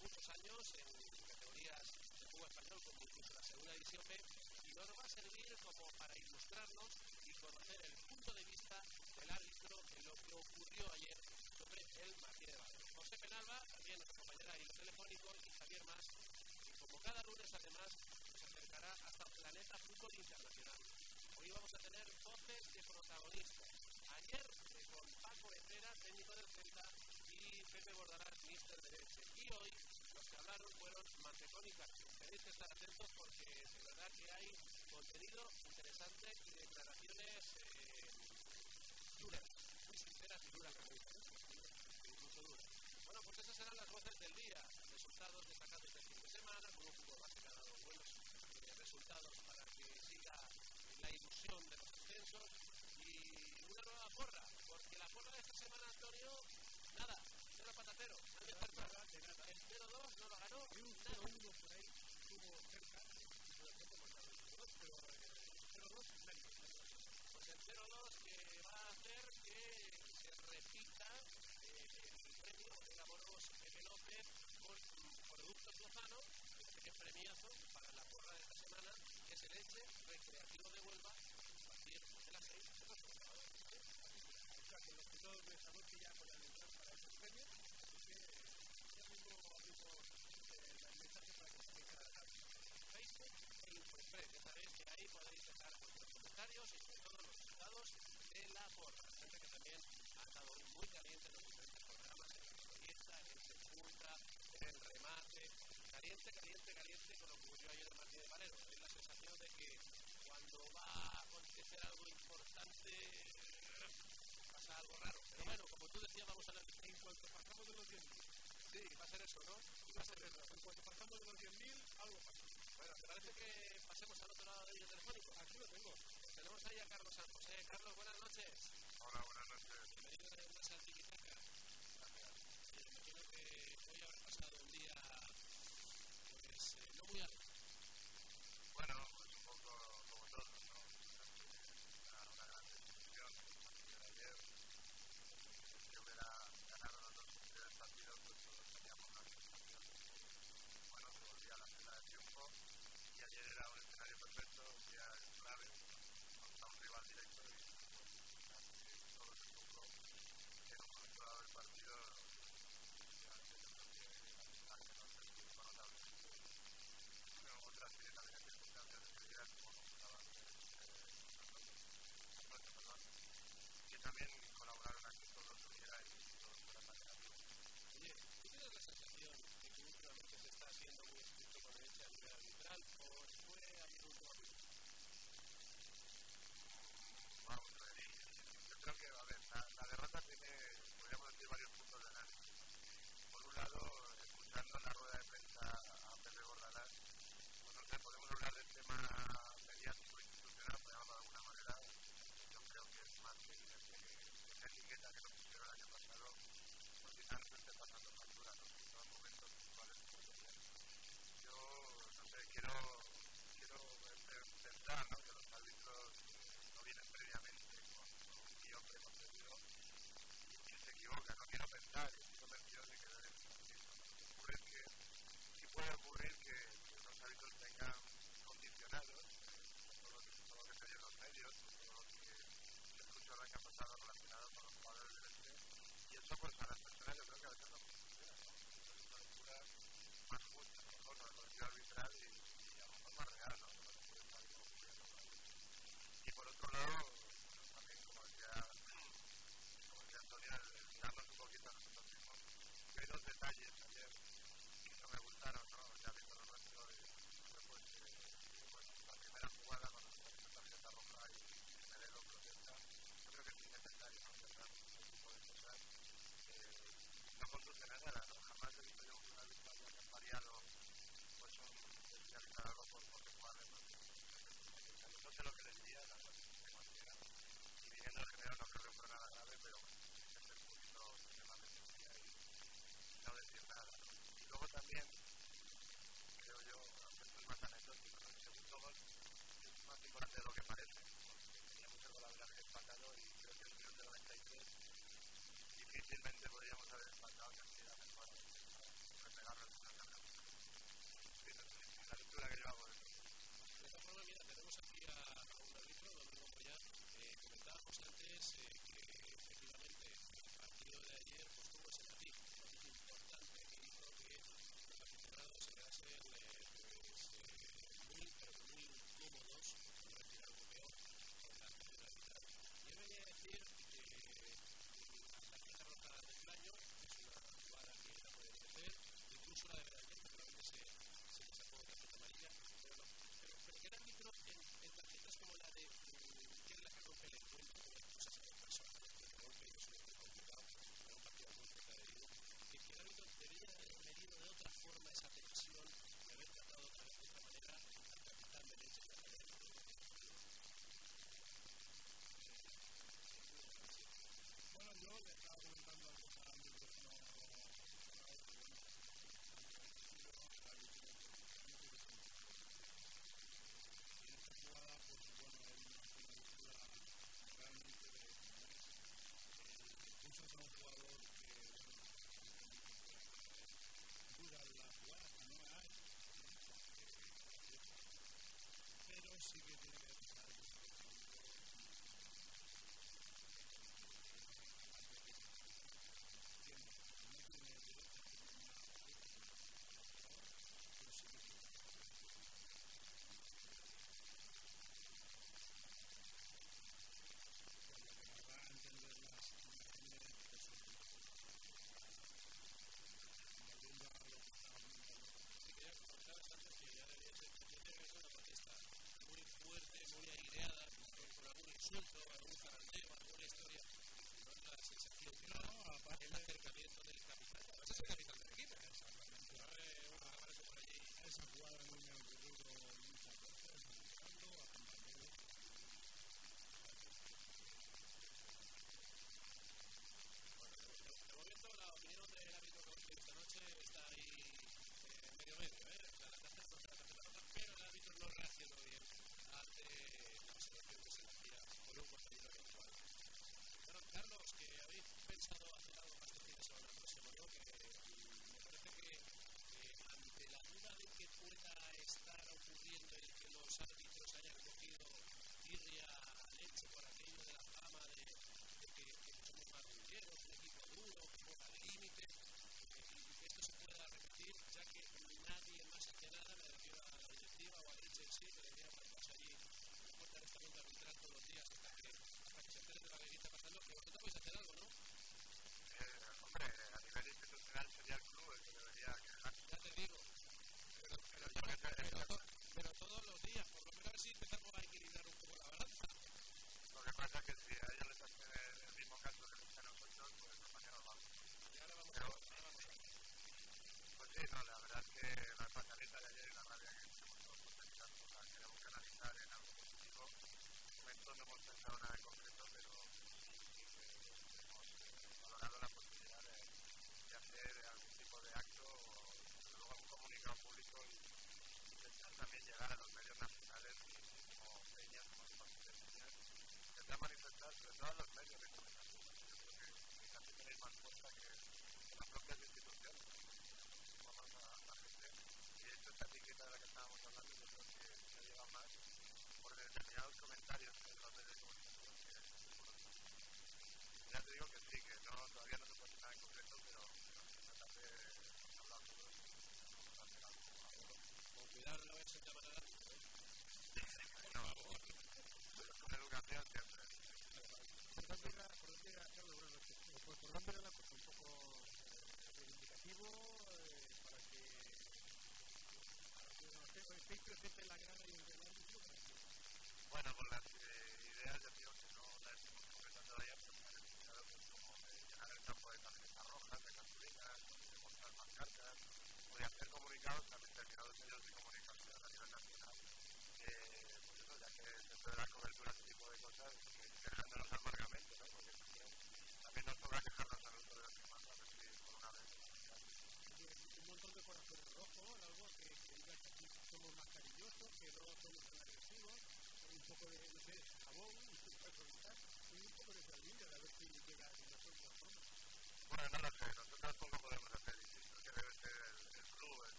muchos años en categorías de fútbol español, como incluso la segunda división B, y nos va a servir como para ilustrarnos y conocer el punto de vista del árbitro en lo que ocurrió ayer sobre el Martínez de Valle. José Penalba, también nuestra compañera y telefónico, y Javier Más, y como cada lunes además acercará hasta Planeta Fútbol Internacional. Hoy vamos a tener voces de protagonistas. Ayer con Paco Herrera, técnico del Celta, y Pepe Bordarás, ministro de Derecho. Y hoy los que hablaron fueron Mantecón y. Tenéis que estar atentos porque de verdad que hay contenido interesante y declaraciones eh, duras, muy sinceras y duras, incluso duras. Bueno, pues esas serán las voces del día, resultados destacados del fin de semana, con un que ha buenos resultados para que siga la ilusión de los ascensos y una nueva porra, porque la porra de esta semana, Antonio, nada, cero patatero. El 0-2 no lo ganó, y un 0-1 por ahí estuvo cerca, pero el 0-2 nadie. Pues el 0-2 que va a hacer que se repita eh, el premio de Gabonos Pepe López por Productos Lozano que premiazo para la porra de esta semana, que es el Eche Recreativo de Huelva, a partir de las 6 de los O sea, que los pilotos de esta noche ya para esos premios, Facebook e Infofred, ya sabéis que ahí podéis dejar vuestros comentarios y sobre todo los resultados de la porra. Gente que también ha estado muy caliente en los diferentes programas, en la proyecta, en el punta, en el remate, caliente, caliente, caliente con lo que ocurrió ayer en Martínez Valero. Es la sensación de que cuando va a acontecer algo importante pasa algo raro. Pero bueno, como tú decías, vamos a ver en cuanto pasamos de los 10.000. Sí, va a ser eso, ¿no? Va a ser eso. En cuanto pasamos de los 10.000, algo pasa. Bueno, ¿te parece que pasemos al otro lado del hilo telefónico? Aquí lo tengo. tenemos ahí a Carlos San José. Carlos, buenas noches. Hola, buenas noches. Bienvenido a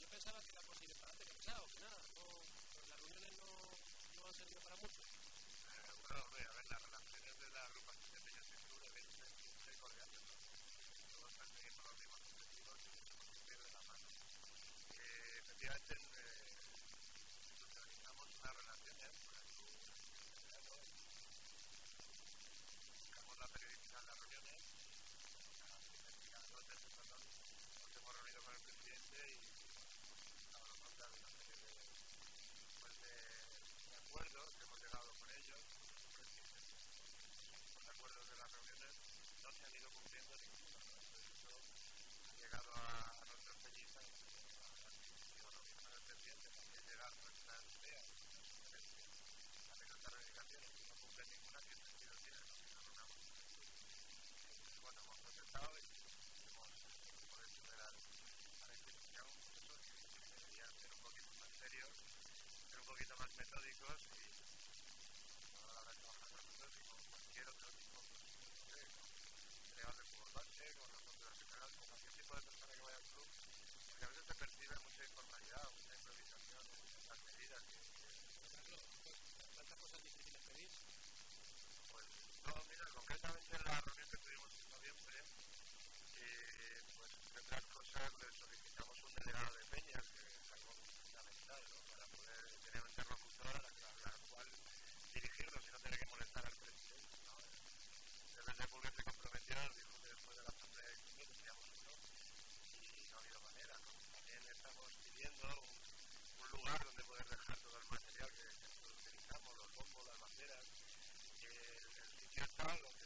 yo pensaba que era posible, para que que nada, no, pues las reuniones no, no han servido para mucho. A ver, las relaciones de la agrupación de Peña siempre muy cordial, ¿no? Todos los de los colectivos se pierden la mano. Eh, efectivamente, serios, ser un poquito más metódicos y trabajar con nosotros y con cualquier otro tipo de creador de fútbol base, con los jugadores general, con cualquier tipo de persona que vaya al club, porque a veces se percibe mucha informalidad, mucha improvisación, muchas medidas que... ¿Cuántas pues, cosas difíciles pedís? Pues, no, mira, concretamente en la reunión que tuvimos en noviembre, eh, pues, tendrás cosas de porque este te comprometieron, dijo que después de la tanda de junio decíamos que. Y no ha habido manera, ¿no? También estamos pidiendo un, un, lugar donde poder dejar todo el material que, que utilizamos, los bombos, las banderas, el, el sitio está donde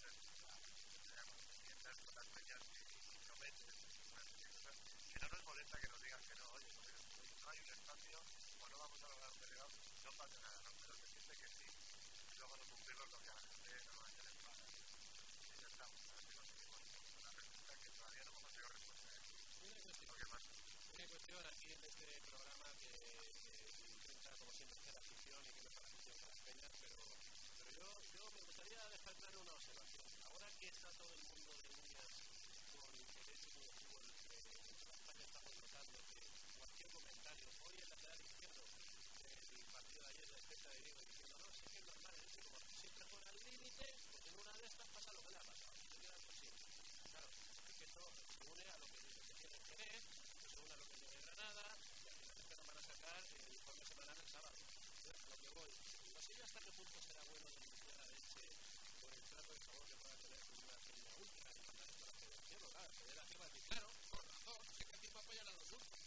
las prometen no nos molesta que nos digan que no, oye, no hay un espacio o no vamos a lograr un delegado, no pasa nada, ¿no? Pero se dice que sí, y luego no cumplirlo lo que a la gente normalmente les pasa. Y ya estamos, Una pregunta que todavía no hemos conseguido responder. Una cuestión aquí en este programa que, intenta, como siempre, hacer afición y que no para afición para las peñas, pero, yo, yo me gustaría dejar claro una observación que está todo el mundo de uñas con intereses en el eh, fútbol, bastante estamos notando que cualquier comentario, hoy eh, el lateral izquierdo del partido de ayer de Espeta de Diego diciendo, no, si es que es normal, es decir, como siempre juega al límite, pues en una de estas pasa lo que le ha pasado, se queda por. Claro, es que esto se une a lo que dice el Jerez, se une a lo que dice Granada, y al final que van a sacar eh, el informe semanal el sábado. Entonces, lo que voy, no sé hasta qué punto será bueno el el de que pueda tener una peña ultra y mandar esto a la federación? O la federación va a decir, claro, por razón, sé que aquí va a apoyar a los ultras.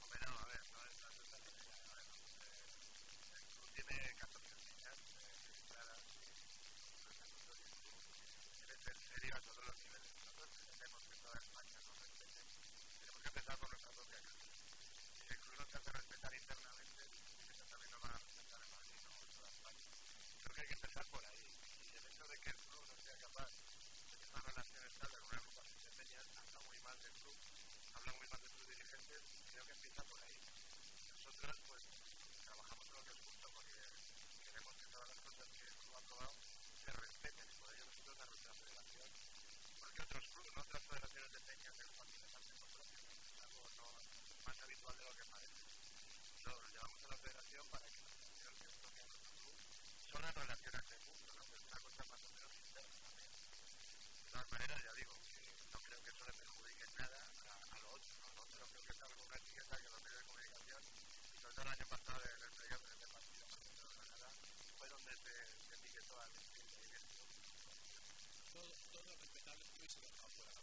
Hombre, no, a ver, no es tanto esta manera. A ver, eh, el club tiene 14 niñas eh, registradas y los estatutos y el club debe ser serio a todos los niveles. Nosotros pretendemos que toda España nos respete. Tenemos que empezar por nuestra propia casa. Si el club nos hace respetar internamente, eso también nos va a respetar en Madrid, no en toda España. Creo que hay que empezar por ahí. Y el hecho de que el club no sea capaz de tener una relación estable con una agrupación de peñas habla muy mal del club, habla muy mal de sus dirigentes y creo que empieza por ahí. Nosotros, pues, trabajamos en lo que es justo porque queremos que todas las cosas que el club ha aprobado se respeten y por ello nosotros a nuestra federación, igual que otros clubes, otras federaciones de peñas de agrupaciones hacen es algo no más habitual de lo que parece. Nosotros lo llevamos a la federación para que la federación que es lo que a nuestro club son las relaciones de mundo, ¿no? es una cosa más o menos interna también. De todas maneras, ya digo, no creo que eso le nada a, a lo otro. ¿no? Otro creo que etiqueta que los medios de comunicación, sobre todo el año pasado en el medio partido de Granada, fue donde se, etiquetó al club. Todo, todo respetable es que hubiese dejado fuera la.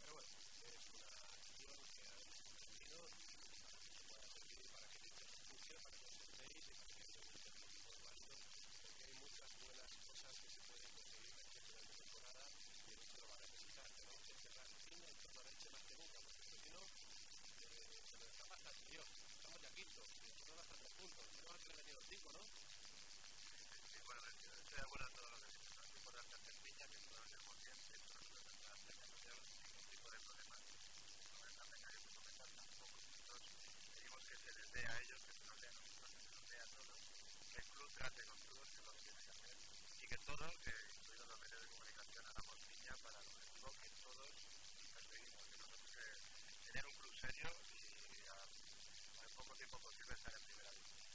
Pero es una acción que ha tenido y para que se pueda servir para que este refugio, para que os sentéis y para que sea un equipo válido, porque hay muchas buenas cosas que se pueden conseguir en este final de temporada y el hecho lo va a necesitar. Tenemos que cerrar cine en torno a Elche más que nunca, porque esto si no, eh, se nos escapa hasta el tío. Y nosotros hasta tres puntos. Menos mal que le metido cinco, ¿no? Sí, bueno, estoy de acuerdo en todo lo que dices. ¿no? Es importante hacer piña, que todos tenemos bien, que todos los demás peñas no tenemos ningún tipo de problema. No es la peña que se comentan tampoco. Nosotros pedimos que se les dé a ellos, que se nos dé a nosotros, que se nos dé a todos. Que el club trate con todos, que lo que tiene que hacer. Y que todos, que incluidos los medios de comunicación, hagamos piña para objetivo que todos perseguimos. Que nosotros tener un club serio y poco tiempo posible estar en primera división.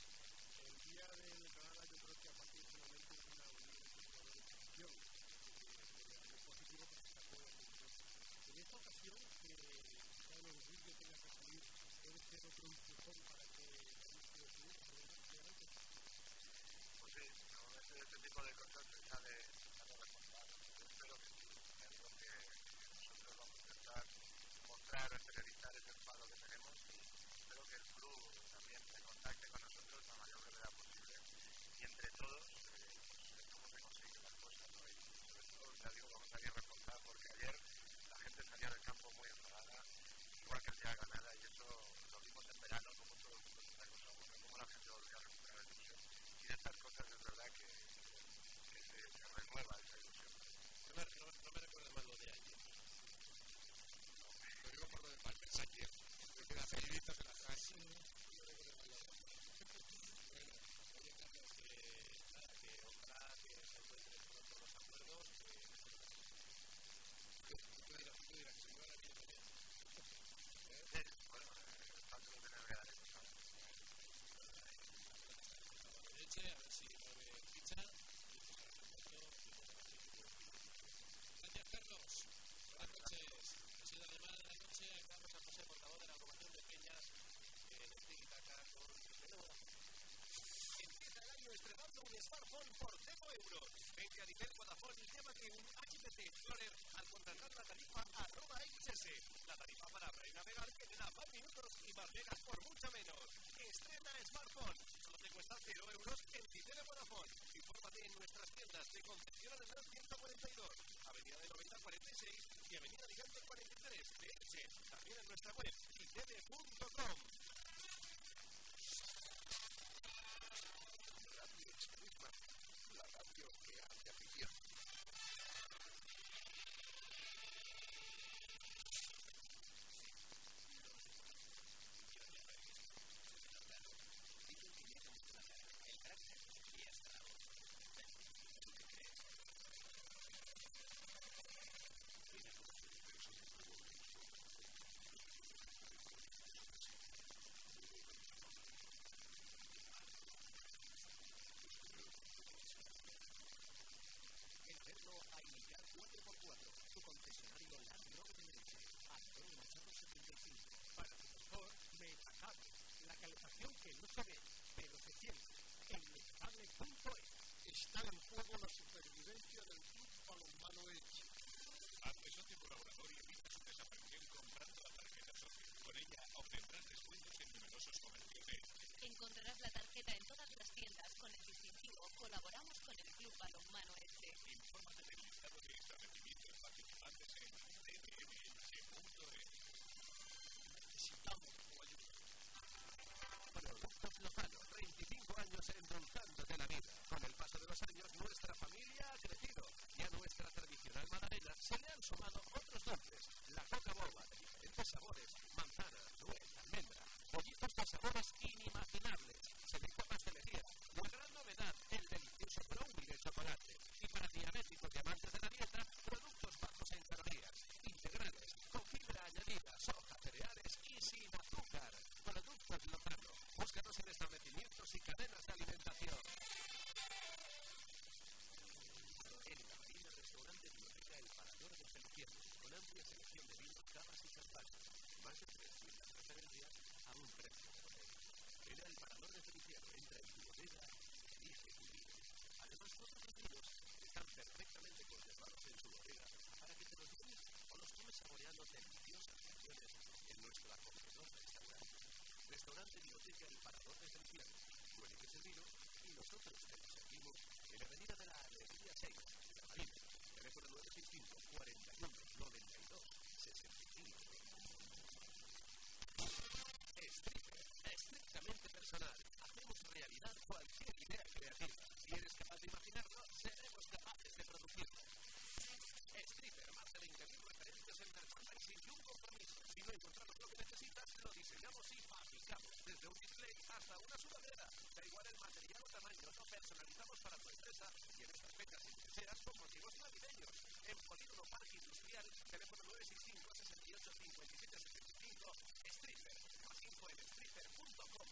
El día del Granada yo creo que a partir de ese momento es una unión de positivo porque se sacó. En esta ocasión, que el orgullo tenga que salir, puede ser otro empujón para que. Pues sí, normalmente este tipo de cosas se sale, se sale reforzado. Yo espero que sí. Ya digo que, que nosotros vamos a intentar mostrar, exteriorizar ese enfado que tenemos y espero que el club también se contacte con nosotros la mayor brevedad posible y entre todos eh, cómo se consiguen las cosas. ¿no? Y sobre todo, ya digo, vamos a ir reforzados porque ayer la gente salía del campo muy enfadada, igual que el día de Granada y eso lo vimos en verano como todo el mundo se está buena, como la gente volvió a recuperar la ilusión. Y de estas cosas es verdad que, que se, se renueva esa ilusión. No me, no, me recuerda más lo de ayer. Lo digo por lo de Palmer Sánchez. Me queda periodista de la casa. Bueno, oye Carlos, que nada, que ojalá que se encuentren pronto los acuerdos. Que, Tú dirás, tú dirás que se mueva la vida también. Sí, bueno, eh, tanto lo tener que dar eso, ¿sabes? Leche, a ver si mueve ficha. Y pues ahora perfecto. Gracias, Carlos. Buenas noches. Ha sido la llamada de la noche a Carlos San José, portavoz de la agrupación de Peñas en el Tiki-Taka con Menudo. Empieza el año estrenando un smartphone por 0 euros. Vente a Dicel Vodafone y llévate un HTC Explorer al contratar la tarifa arroba XS. La tarifa para hablar y navegar que te da más minutos y más megas por mucho menos. Estrena smartphone. Solo te cuesta 0 euros en Dicel Vodafone. Infórmate en nuestras tiendas de Concepción Arenal 142, Avenida de 9046 y Avenida Gigante 43 de Elche. También en calefactable. La calefacción que no se ve, pero se siente. En estable.es. Está en juego la supervivencia del club balonmano hecho. Ah, pues Artesocio colaborador y evita su desaparición comprando la tarjeta socio. Con ella obtendrás descuentos en numerosos comercios. Encontrarás la Productos Lozano, 25 años endulzándote la vida. Con el paso de los años, nuestra familia ha crecido y a nuestra tradicional magdalena se le han sumado otros dulces. La coca boba de diferentes sabores, manzana, nuez, almendra, pollitos de sabores inimaginables, amplia selección de vinos, cavas y champán. Más de 300 referencias a un precio. En El Parador de Feliciano entra en tu bodega elige tu vino. Además, los vinos están perfectamente conservados en su bodega para que te los lleves o los tomes saboreando deliciosas secciones en nuestro acogedor restaurante. Restaurante Biblioteca El Parador de Feliciano. Tú eliges el vino y nosotros te lo servimos en la Avenida de la Alegría 6, de la Marina. Teléfono 965 41 92 65. Stripper, estrictamente personal. Hacemos realidad cualquier idea creativa. Si eres capaz de imaginarlo, seremos capaces de producirlo. Stripper, más de 20.000 referencias en merchandising y un compromiso. Si no encontramos lo que necesitas, lo diseñamos y fabricamos. Desde un display hasta una sudadera. Da igual el material o tamaño, lo personalizamos para tu empresa y en estas fechas, si deseas, con motivos navideños. En Polígono Parque Industrial, teléfono 965 68 57 75, Stripper. Más info en stripper.com.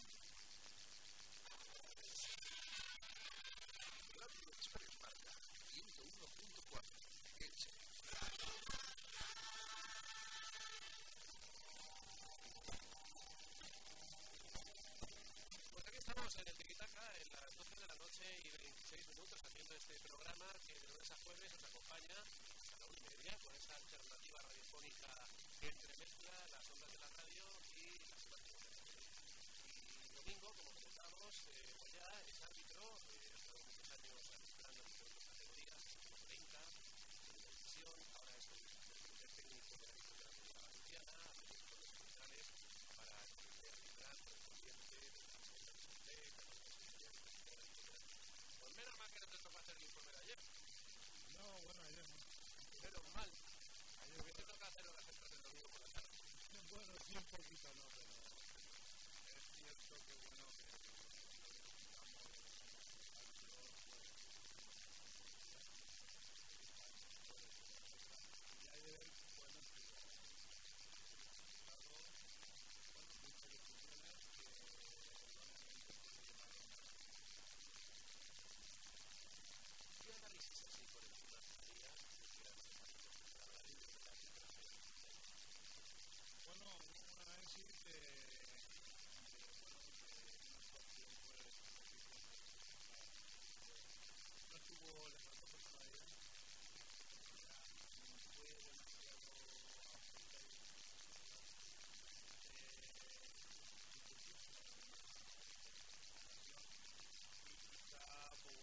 Radio Express Marca 101.4 16 minutos haciendo este programa que de lunes a jueves nos acompaña a la una y media con esta alternativa radiofónica que entremezcla las ondas de la radio y las partes de la radio. Y domingo, como comentamos, eh, pues es árbitro, eh, ha eh, estado muchos años bueno, ayer no. Menos mal. Ayer que te toca hacer horas extras el domingo por la tarde. Bueno, sí, un poquito no, pero es cierto que bueno que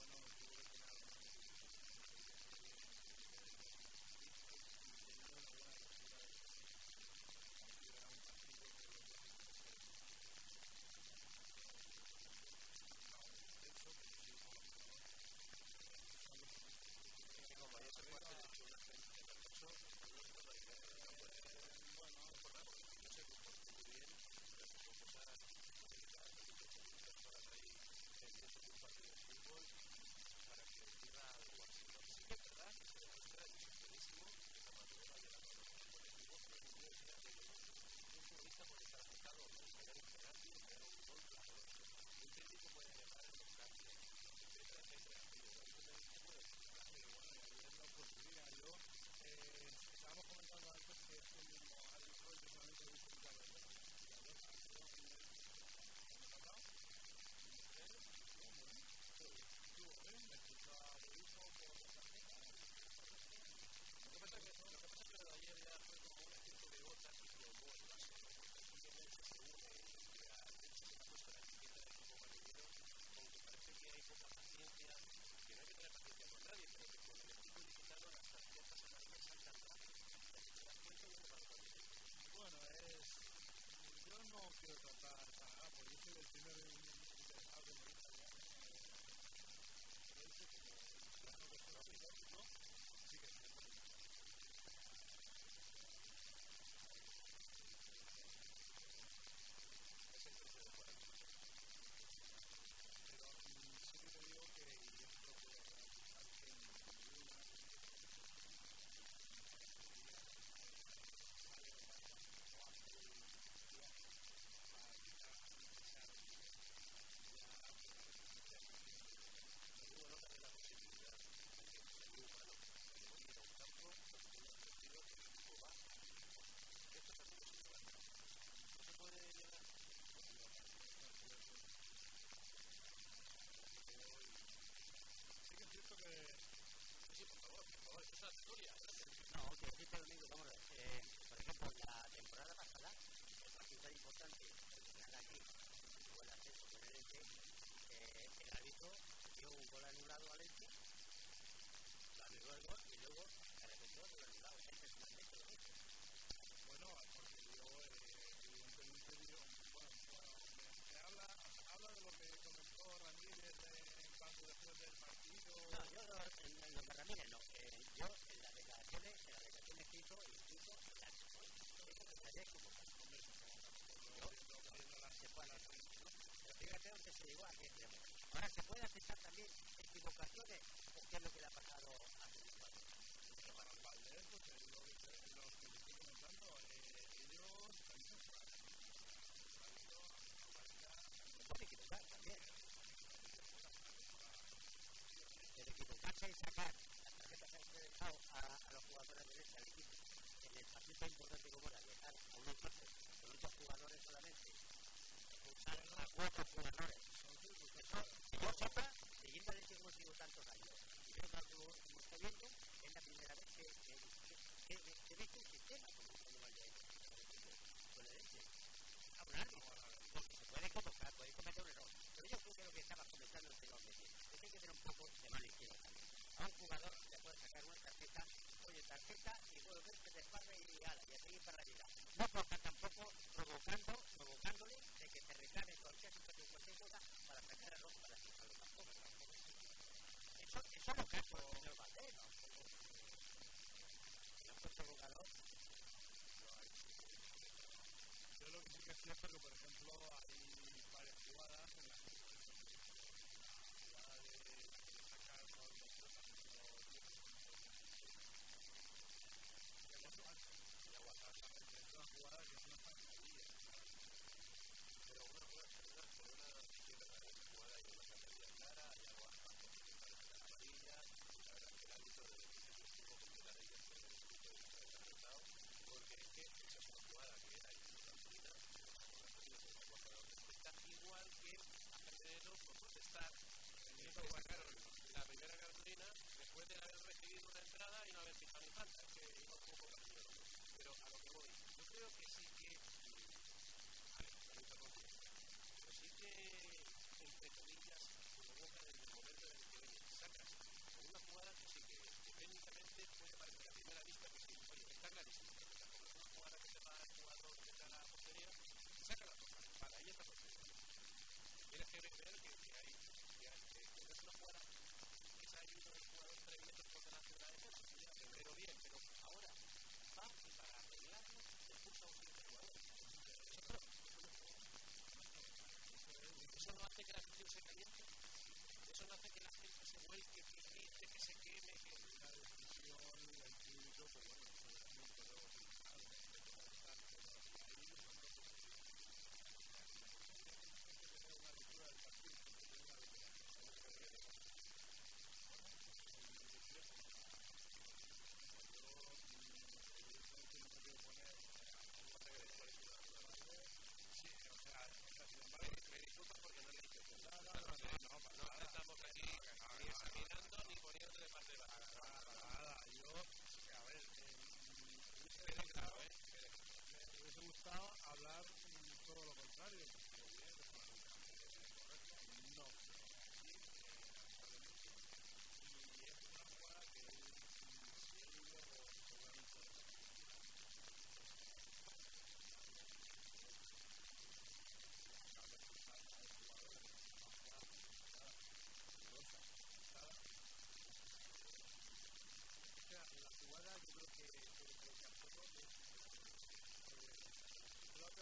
name of Jesus. Ahora, ¿se puede aceptar también equivocaciones o qué es lo que le ha pasado a Valdés, pues comentando, eh, y sacar las tarjetas que han dejado a, a los jugadores de derecha del equipo. En el partido tan importante como era dejar a unos cuantos con ocho jugadores solamente expulsar a cuatro jugadores eso que yo sepa siguiendo el sido tantos años y creo que como está viendo es la primera vez que que, que, que, que ve que el sistema como como vaya con el hecho a un árbitro porque se puede equivocar puede cometer un error pero yo creo que lo que estaba comentando anteriormente es que hay que tener un poco de mala izquierda también a un jugador le puede sacar una tarjeta oye tarjeta y puedo verte de espalda y ala y a seguir para la vida no toca tampoco provocando provocándole de que te reclame cualquier situación cualquier cosa los eso eso es lo hace el señor provocador Yo lo que sí que es que, por ejemplo, hay varias jugadas en que la jugada de sacar con los y aguantar también es una jugada que es una fantasía. pero una jugada termina por una izquierda jugada y una carrera clara y algo a amarilla la verdad que el árbitro de estuvo completar ella por el grupo de resultado porque es que esa es una jugada que era infantina está igual que a Pedrero protestar en eso sacaron la primera cartulina después de haber recibido una entrada y no haber fijado ni falta que iba un poco partido pero a lo que voy yo creo que sí que lucha continua pero sí que entre comillas provoca desde el momento en el que sacas una jugada que sí que, que técnicamente puede parecer a primera vista que sí, oye, está clarísimo una jugada que se va al jugador de cara a la portería saca la para ahí está portería tienes que ver que, que, que no es una jugada que se ha ido el jugador tres metros por delante de la defensa ya, pero bien, pero ahora va y para arreglarlo se expulsa a un siguiente jugador eso, claro, eso no es juego. Eso no hace que la afición se caliente. Eso no hace que la gente se vuelque que se queme que La decisión, el público, pues bueno,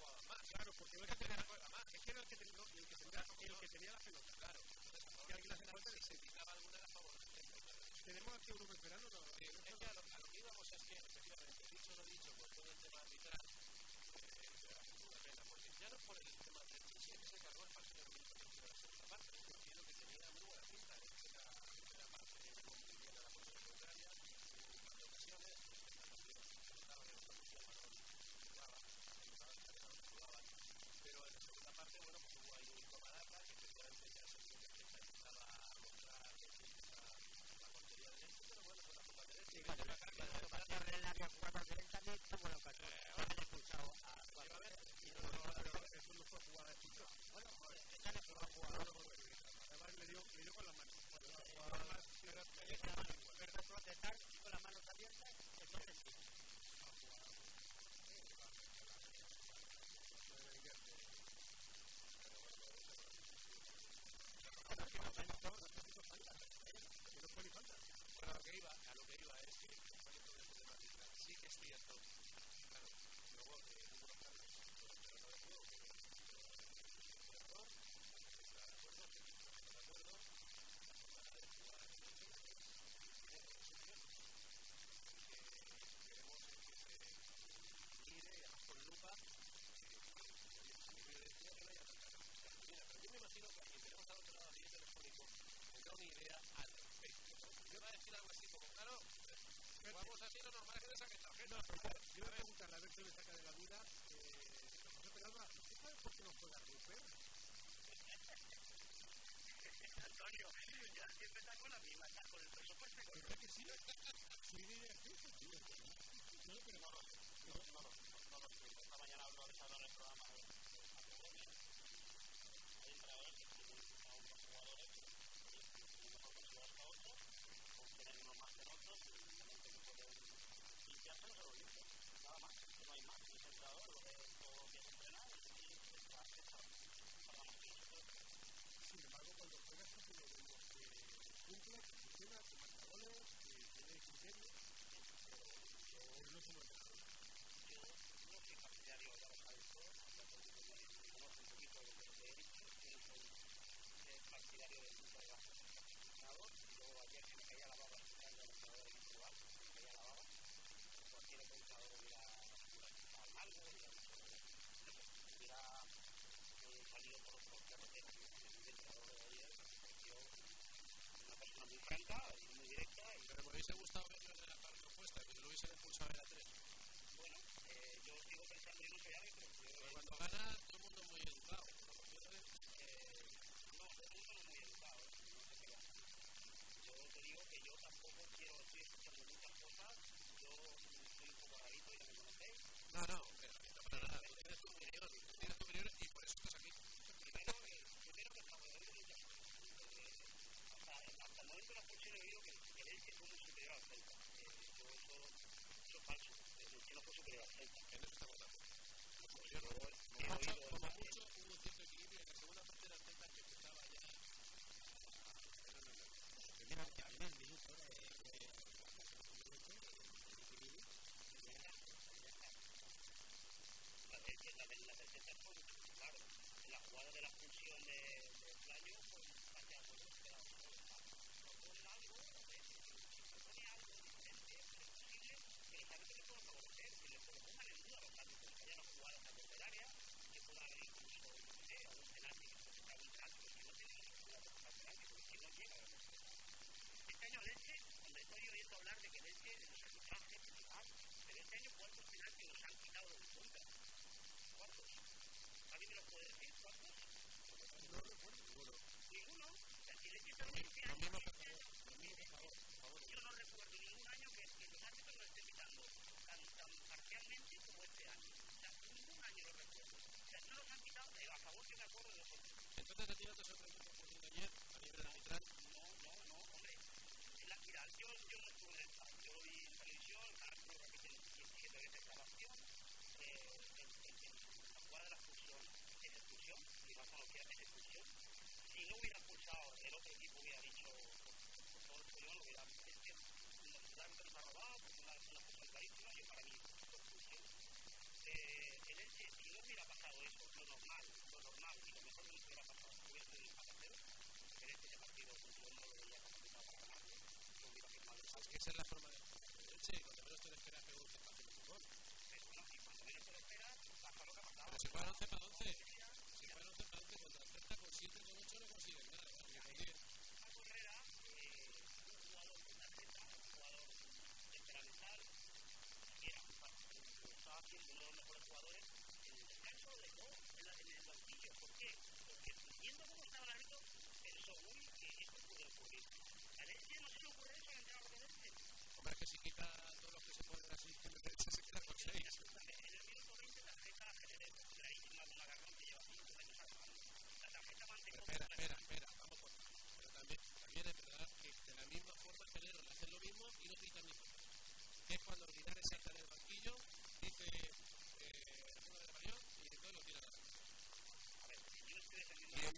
jugador más. Claro, porque no era que tener más. Es que era el que tenía, el que tenía, el que tenía la pelota. Claro. Y alguien hace falta se quitaba alguna de las favoritas. Tenemos aquí uno esperando. No, no, es que a lo, que íbamos es que, efectivamente, dicho lo dicho, por todo el tema arbitral, eh, la pena, porque ya no por el tema de la del que se cargó el partido de la segunda parte. completar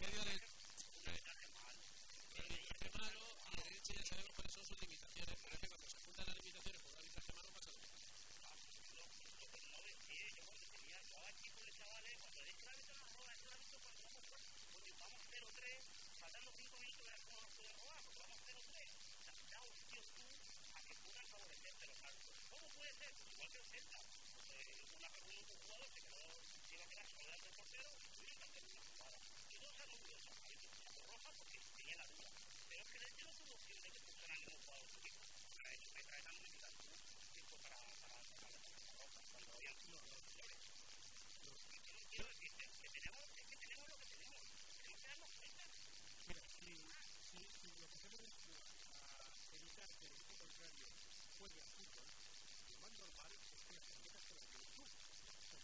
medio de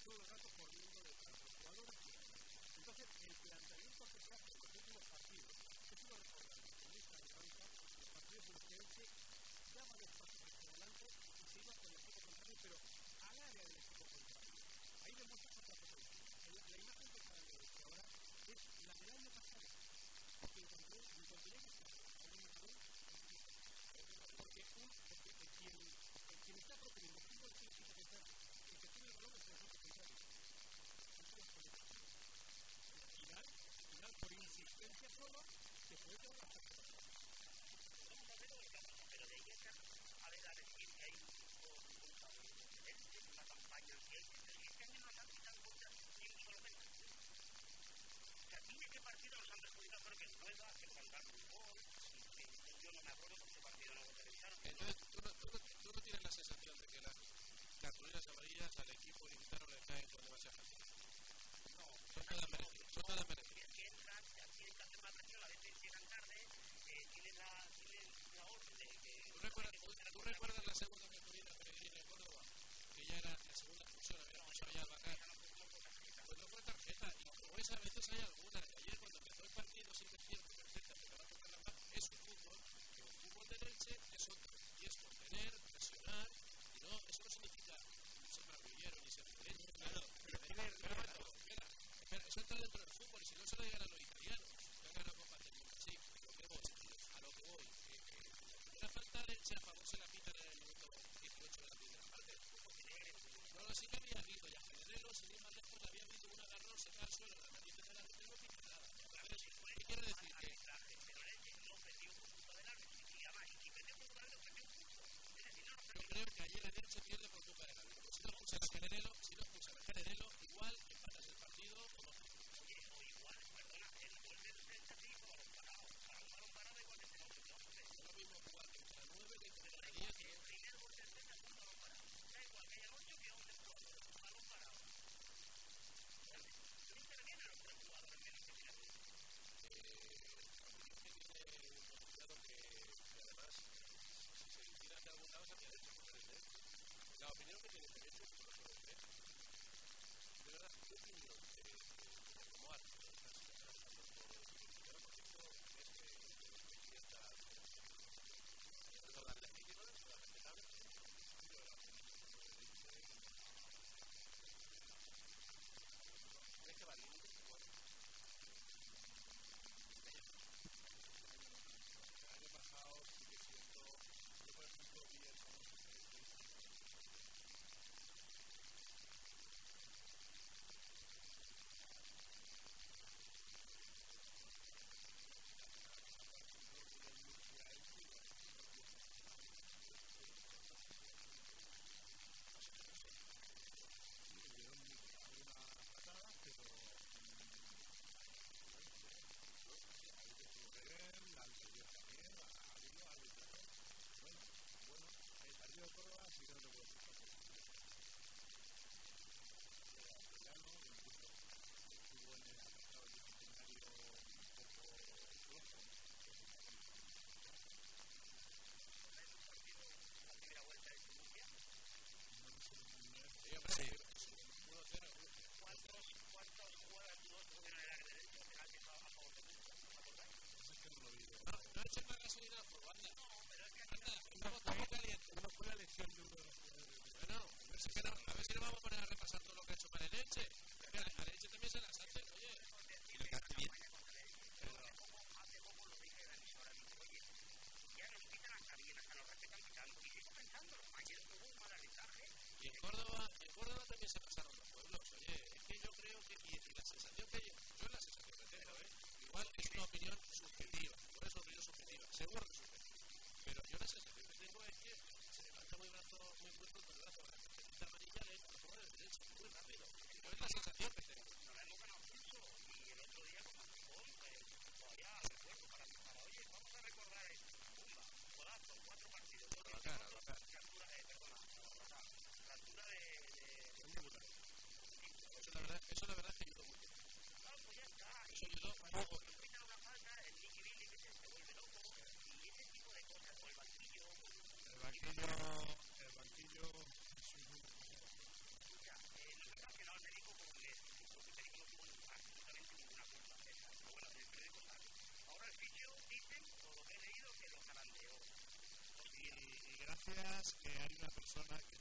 todo el rato corriendo detrás. Los jugadores. Entonces, el planteamiento que se hace en los últimos partidos, que es lo recordamos en esta defensa, los partidos en los que Elche ya va despacio hacia adelante y se iba con el equipo contrario, pero al área del equipo contrario. Ahí demuestra otra cosa. La, la imagen que está de ahora es la del año pasado, que encontró un continente porque un, porque quien, quien está proponiendo fútbol tiene que pensar por insistencia se puede pero de ahí a ver, a decir que una campaña, que hay no nos qué partido nos han perjudicado, porque en Rueda, en Juan Gol, yo no me acuerdo porque partido. Entonces, ¿tú no, tienes la sensación de que las cartulinas amarillas al equipo militar de Jaén con demasiada gente. No, son todas merecidas. Son todas merecidas. Que tarde, la, orden ¿Tú, recuerdas, la segunda cartulina de Córdoba? Que ya era la segunda expulsión, había no, ya bajar. Pues no fue tarjeta, y como a veces hay algunas. tener pero, espera, espera, eso está dentro del fútbol y si no se lo digan a los italianos, que han ganado Copa del Mundo. Sí, lo que voy, a lo que voy. Eh, eh, la falta de Che se la pitan en el minuto 18 de la primera parte. No, no, sí que había habido ya. Ferrero, si bien más lejos, había habido un agarrón, se cae al suelo, la nariz de la gente no pinta nada. ¿Qué quiere decir? Que creo que ayer el se pierde por culpa del árbitro. Si no escuchan a Canelelo, si no escuchan a Canelelo, Thank you. que haría una persona que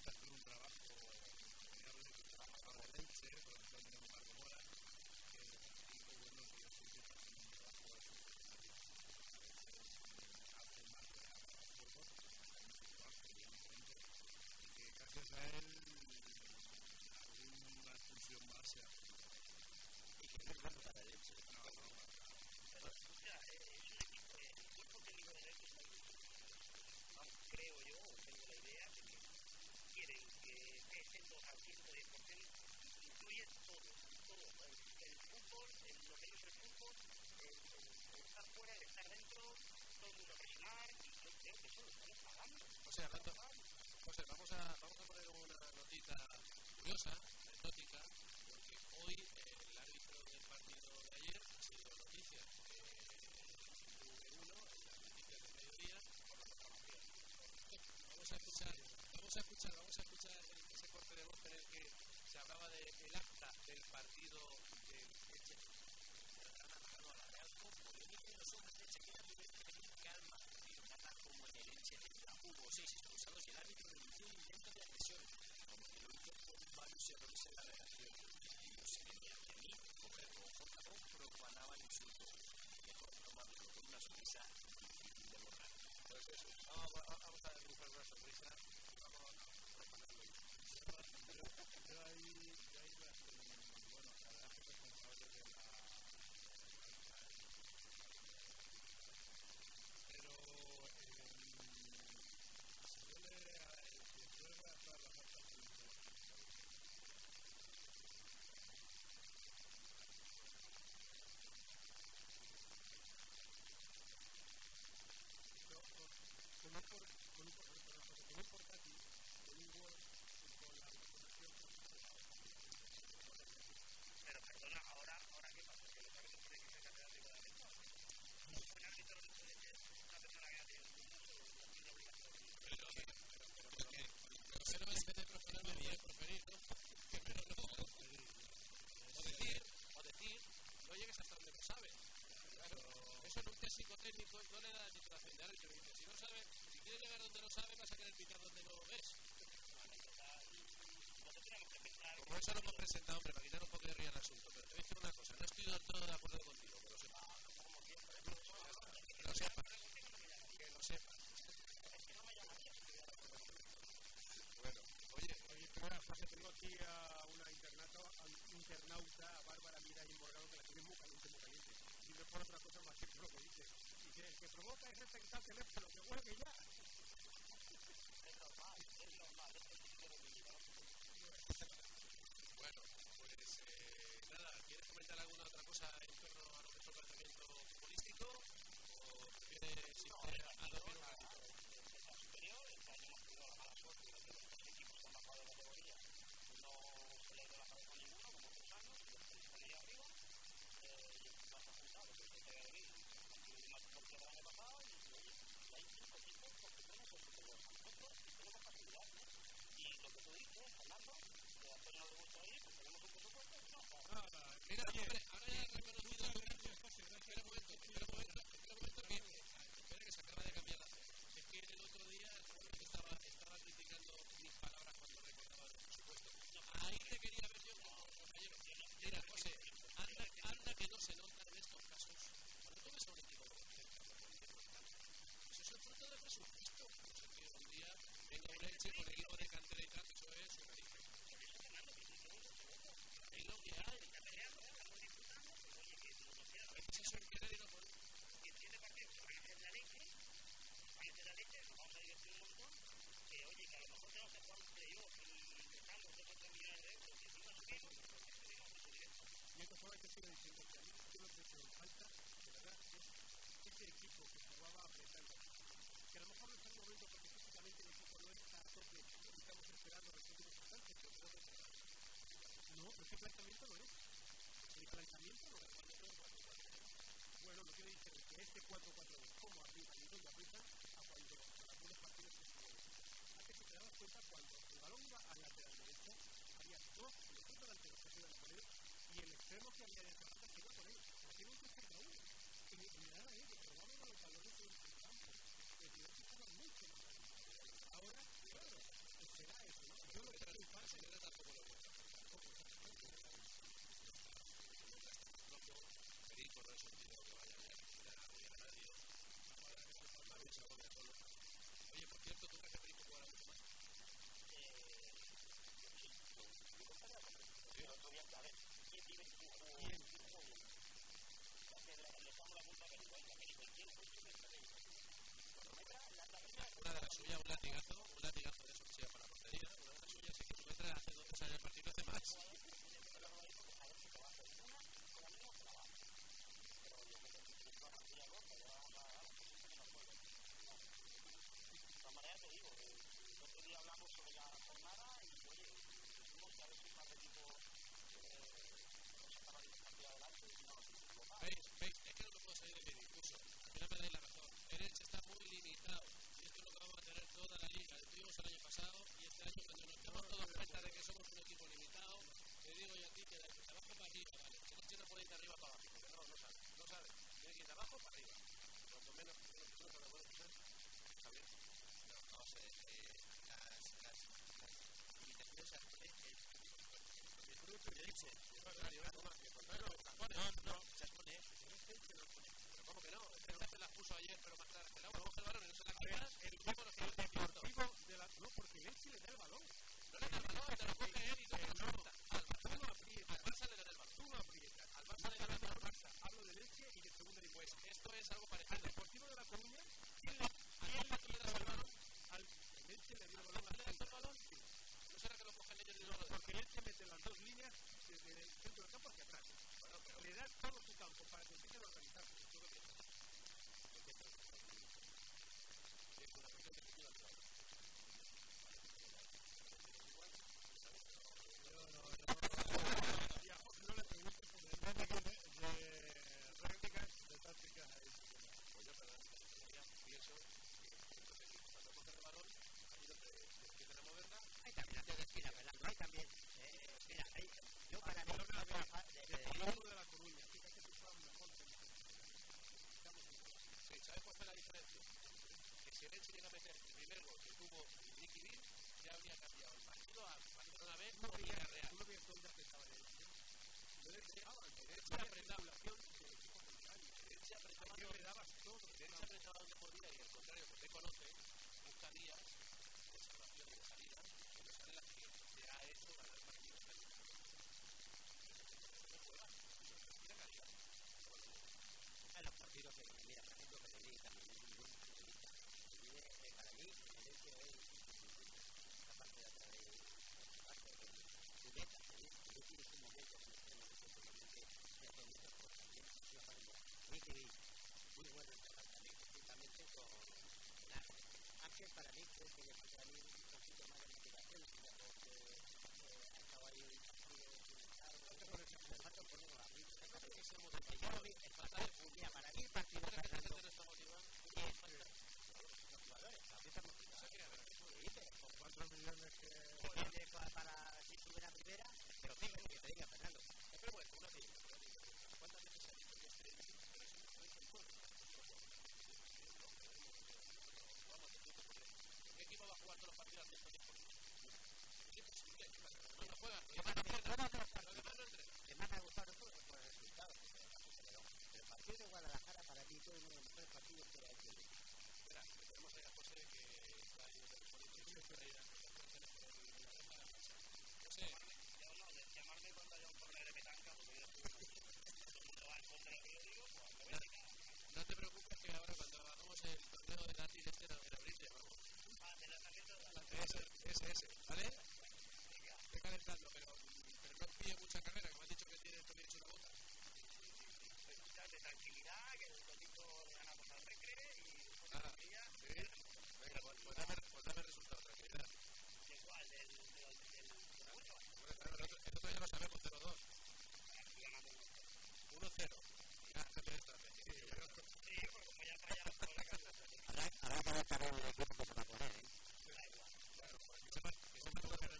tipo de deporte incluye todo, todo, el, el fútbol, el, lo que no es el fútbol, el, el, estar fuera, el estar dentro, todo el mundo presionar, y yo creo que eso lo estamos pagando. O sea, Rato, José, vamos a, vamos a poner una notita curiosa, anecdótica, porque hoy el árbitro del partido de ayer ha sido noticia eh, en V1, en las noticias del mediodía, por la programación. Vamos a escuchar a escuchar, vamos a escuchar ese corte de voz en el que se hablaba del acta del partido del Eche. Hubo seis expulsados y el árbitro denunció un intento de agresión, lo hizo con varios en la redacción. Y los que a mí, con de borrar. Vamos a dibujar una sonrisa Gracias. Y lo que tú dices, Fernando, que le gusta ir, tenemos un presupuesto. No, no, no. Mira, hombre, leche. No, no, se las pone. ¿cómo que no? Se las puso ayer, pero más claras que. Vamos balón, no se las quita. El equipo de la... No, porque le da el balón. No le da el balón, te lo coge él Ángel, para mí, creo que también un poquito más de motivación, ya porque eh, ha estado ahí un partido sin estar, me falta un poco a mí. Que se Yo motiva. lo vi, el partido, mira, para mí el partido Ahora está que la ganando gente no está motivada, los jugadores, la fiesta motivada. se crea, ¿verdad? Sí, pero Con cuatro millones que... Oye, para, para si sube la primera, pero fíjate que te diga Fernando. Pero bueno, una pregunta, una pregunta. ¿Cuántas veces ha dicho que este pero es un momento en juego? Vamos, que tú te ¿Qué equipo va a jugar todos los partidos al mismo tiempo? Es imposible. Además no juegan. Los demás no entrenan. Los demás no entrenan. Que más me ha gustado por, por el resultado. Pero el partido de Guadalajara para mí fue uno de los mejores partidos que ha hecho. Espera, que tenemos ahí a José que está ahí en el teléfono y que Ferreira, que está en el teléfono y la deja. José, Yo no, de llamarme cuando haya un torneo de petanca, porque yo todo el mundo va en contra de lo que yo digo, pues al revés, no te preocupes que ahora cuando hagamos el torneo de Nati este en abril te llamamos. ah, de la tarjeta de la Ese, ese, ¿vale? Estoy calentando, pero, pero no pide mucha carrera, que me has dicho que tiene hecho una bota. de tranquilidad, que el le ganamos al recre y Ah, sí. Venga, pues, pues dame, pues dame resultado, tranquilidad. de igual, del, del, del, del bueno, Bueno, claro, el otro, el otro ya lo sabemos, 0-2. aquí ganamos. 1-0. Ya, cambia de estrategia. Sí, pero- Sí, porque como ya fallamos por la que ver también un equipo que se va a poner, ¿eh? da igual. Claro, pues que sepan, que sepan todos los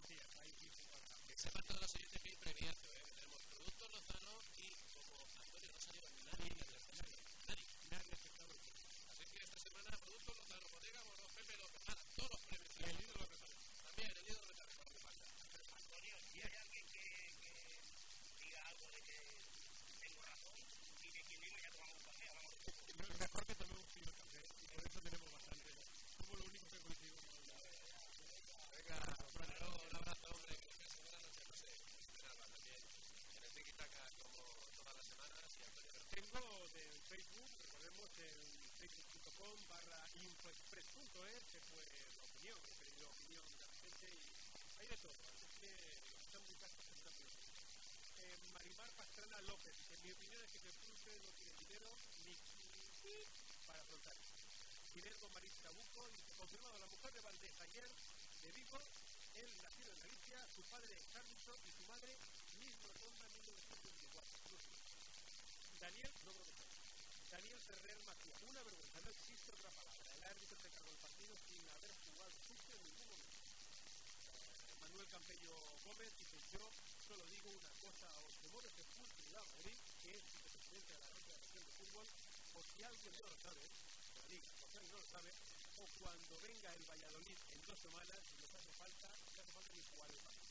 que sepan todos los oyentes que hay premiazo, ¿eh? que tenemos Productos Lozano y como Antonio Rosario, nadie le respeta. Nadie. Nadie aceptaba el Así que esta semana Productos Lozano, Bodega Morro, Pepe López, Mara, todos los premios. Y el ídolo de También el ídolo de Retardo, lo que falta. Antonio, si hay alguien que, que diga algo de que tengo razón y de quien digo ya tomamos un café, hablamos de todo. No, es mejor que tomemos un kilo de café y por eso tenemos bastante. Somos los únicos que coincidimos. Venga, bueno, un abrazo, hombre, que la semana no se no sé, esperaba también en el Tiki Taka como todas las semanas y Antonio García. Tengo del Facebook, recordemos el facebook.com barra infoexpress.es, que fue la opinión, he pedido opinión de la gente y hay de todo. Es que son muy eh, Marimar Pastrana López, en mi opinión es que club no tiene dinero ni para afrontar. Guillermo Marín Trabuco, dice, confirmado, la mujer de Valdés ayer de Vigo, él nacido en Galicia, su padre es árbitro y su madre mismo ronda 1924. Daniel, no. Daniel Ferrer Macías, una vergüenza, no existe otra palabra. El árbitro se cargó el partido sin haber jugado sucio en ningún momento. Eh, Manuel Campello Gómez dice, yo solo digo una cosa, o se mueve este fútbol de Madrid, que es vicepresidente de la Federación de Fútbol, por si alguien no lo sabe, que diga, por si alguien no lo sabe, o cuando venga el Valladolid en dos semanas, nos hace falta, no hace falta ni jugar el partido.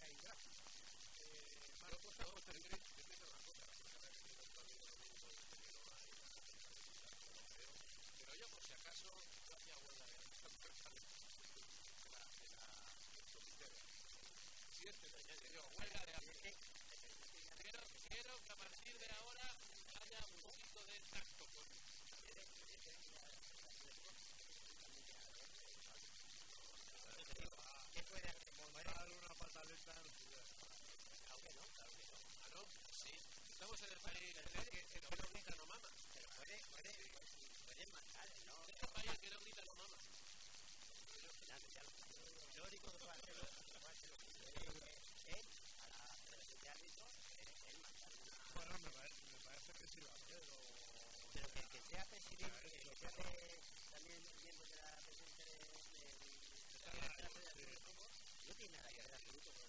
Hay gráfico. Eh, este a partir de ahora haya un poquito de tacto con ¿Qué puede hacer? Dar una. Aunque no, claro que no. Ah, no, sí. Estamos en el país que, que no grita no mama. Pero puede, puede, puede matar, ¿no? Este país que no grita no mama. Yo digo que va a la federación de árbitros, él matar una. Bueno, me parece, me parece que sí lo hace, pero... Pero que, que sea presidente, que sea de- también miembro de la presidencia de, de, de la de fútbol, no tiene nada que ver absoluto con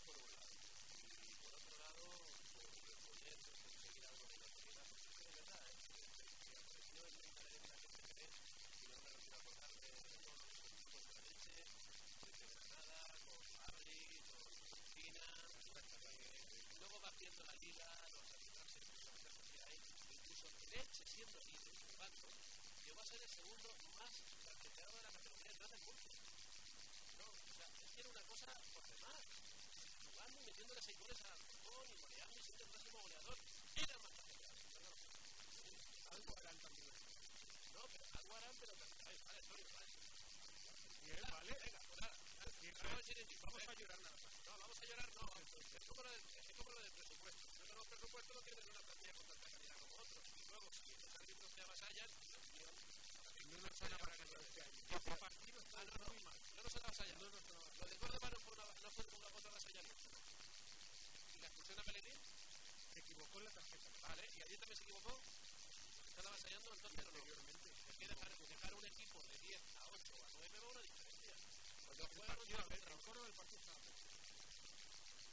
por un lado, y por otro lado, por poner, por conseguir algo de la sociedad, porque es que de verdad, eh, que apareció en la academia que se cree, y no me lo quiero acordar de todos los equipos de la leche, de Granada, con Fabri, con Cristina, luego va haciendo la liga, los arbitrajes, los que hay, incluso el Elche siendo líder jugando, que va a ser el segundo más tarjeteado de la categoría de del mundo. No, o sea, es que era una cosa por demás. Jugando y metiéndole seis goles a Alcorcón y goleando y siendo el máximo goleador, era más tarjeteado. algo harán también. No, pero algo harán, pero vale, vale, sorry, vale. Bien, vale. Venga, pues nada, vamos a llorar nada más. No, vamos a llorar, no. Es como lo del, es como lo del presupuesto. No tenemos presupuesto, no tienen una plantilla con tanta calidad como otros. Y luego, si los árbitros te avasallan, no nos no, lo de Córdoba no una, no fue. ¿Y la expulsión a? Se equivocó en la tarjeta. Vale, ¿y allí también se equivocó? ¿Están avasallando entonces? Anteriormente. Es que dejar, un equipo de 10 a 8 o a 9 va una diferencia. Cuando El el partido estaba perdido.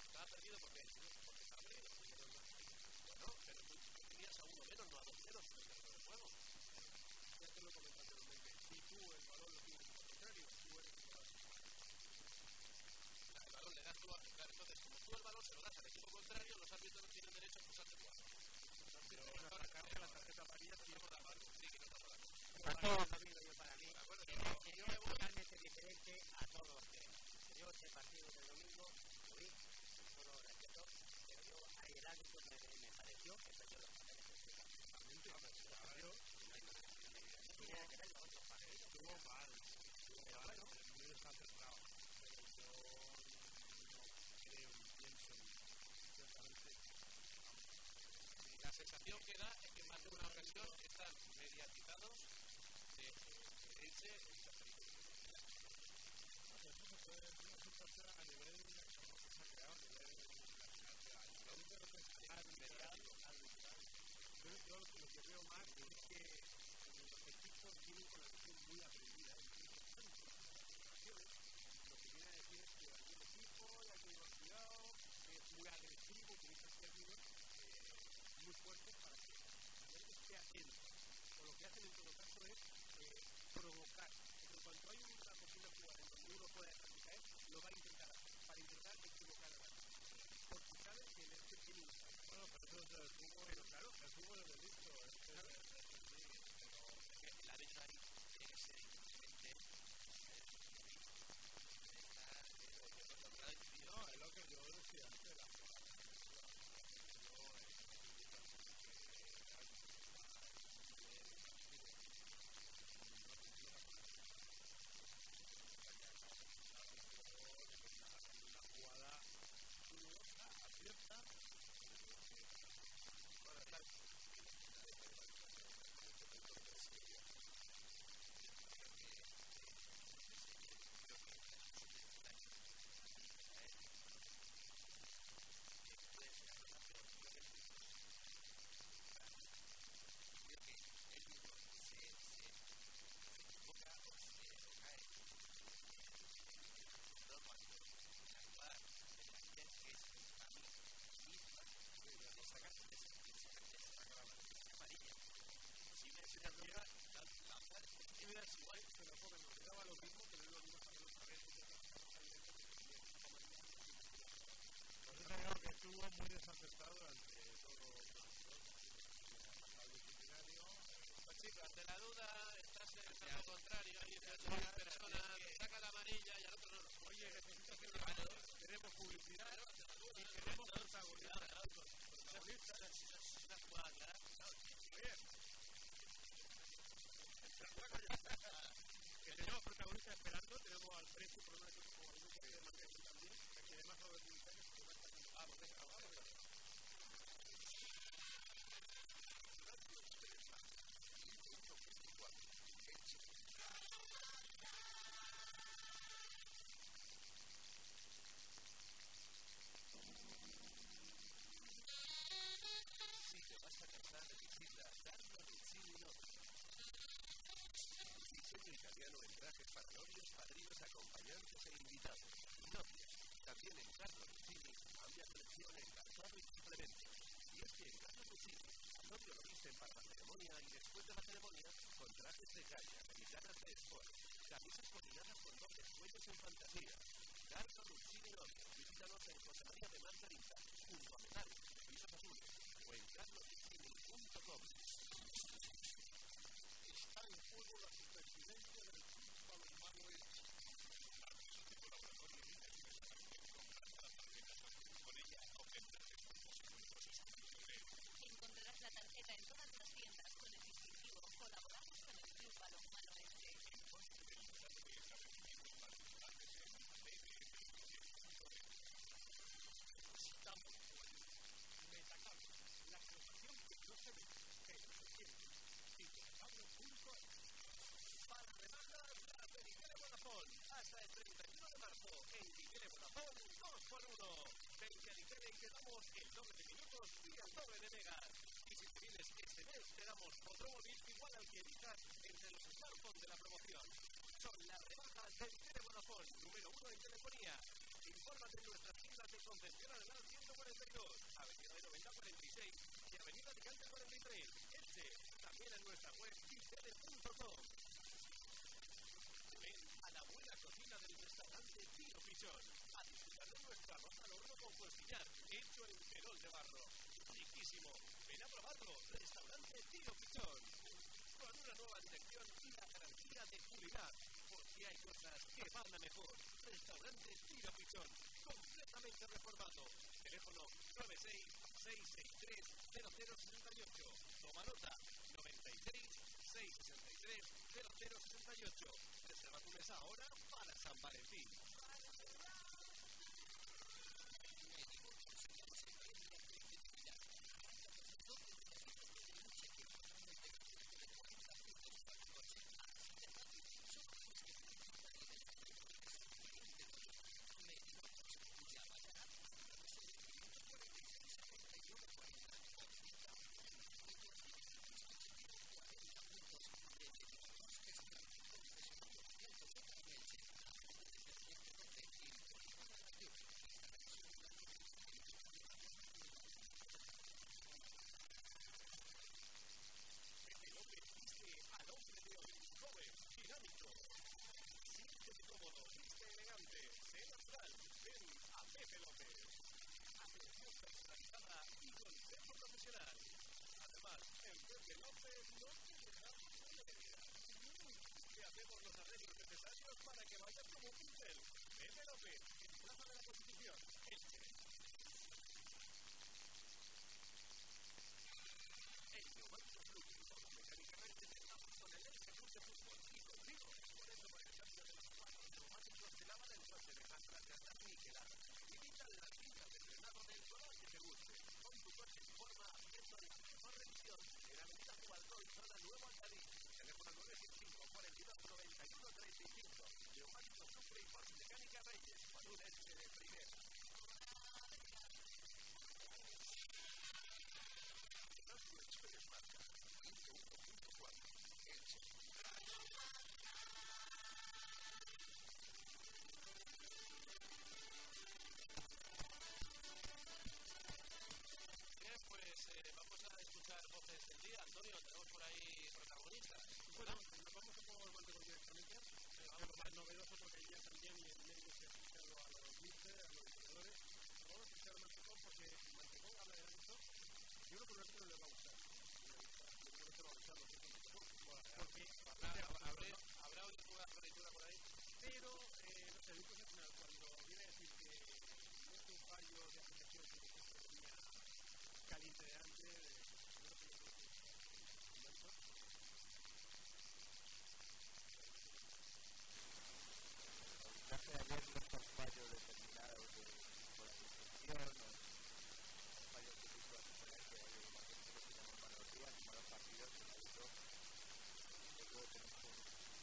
Estaba perdido porque, porque estaba perdido. Bueno, pero tú a uno menos, no a dos menos juego. Ya te lo comenté anteriormente. Si tú el balón lo tienes al contrario, tú eres el balón. El balón le das tú entonces, como tú el balón se lo das al equipo contrario, los árbitros no tienen derecho a. Pero para sacarse la tarjeta amarilla de acuerdo. Sí, que no para mí De acuerdo, es, yo- es totalmente diferente a todos. Los que yo este partido del domingo lo vi, con todo respeto, pero yo ahí el árbitro me, me pareció que perdió los papeles. Claro. Que otros partidos. Estuvo mal. Estuvo Pero mal. bueno. Muy desacertado. Pero yo no creo ni pienso ni ciertamente. La sensación que da es que más de una ocasión están mediatizados de en esta película. Se puede, hacer a nivel que se ha creado a nivel. Yo, lo, que- veo más es que los equipos vienen con la cuestión muy aprendida. Incluso tanto las federaciones, lo que viene a decir es que algún equipo, y algún cuidado, que es muy agresivo, utiliza términos eh, muy fuertes para que la gente esté atento. O lo que hacen en todo caso es eh, provocar. Pero cuando hay una posible jugada en donde uno puede caer, lo va a intentar hacer, para intentar equivocar a la gente. Porque sabe que el este tiene una Bueno, pero eso es el fútbol. Pero claro, el fútbol es el listo. Ahí ser inteligente. No, es lo que yo decía antes Italiano en trajes para novios, padrinos, acompañantes e invitados. Novias. También en Carlo Ruccini, amplia colección en calzado y suplementos. Y es que en Carlo Ruccini, al novio lo visten para la ceremonia y después de la ceremonia, con trajes de calle, americanas de sport, camisas combinadas con dobles cuellos en fantasía. Carlo Ruccini Novio. Visítanos en José María de Margarita, junto a Metal, Pisos Azules, o en carlosruccini.com. Está en juego la para Pepe López no te dejamos soledad. Te hacemos los arreglos necesarios para que vayas como pincel. Pepe López, en Plaza de la Constitución, Elche. El neumático club mecánica verde estamos con el Elche Club de Fútbol y contigo. Por eso, por el cambio de los cuatro neumáticos de lavan el coche de las llantas niveladas. Imitan las cintas de frenado del color que te guste. Con tu coche en forma haciendo la mejor revisión en Avenida Jualdón, zona Nuevo Altarí. Teléfono 965 42 91 35. Neumáticos Supre y Mecánica Reyes. Elche de primera. Voces del día. Antonio, tenemos por ahí protagonistas. Bueno, nos vamos a por Mantecón directamente. Es lo más novedoso porque ya también y en medio se ha escuchado a los míster, a los jugadores. Vamos a escuchar a Mantecón porque Mantecón habla de esto. Yo creo que que no le va a gustar. Yo creo que te va a gustar lo que es Mantecón. Porque Habrá, oído una floritura por ahí. pero eh, no sé, final, cuando viene a decir que no es un fallo de aplicación que siempre venía caliente de antes, eh, yo creo que yo creo que es un momento. Hace ayer un fallo determinado de, la o un fallo hizo de una que días partidos que visto yo creo que tenemos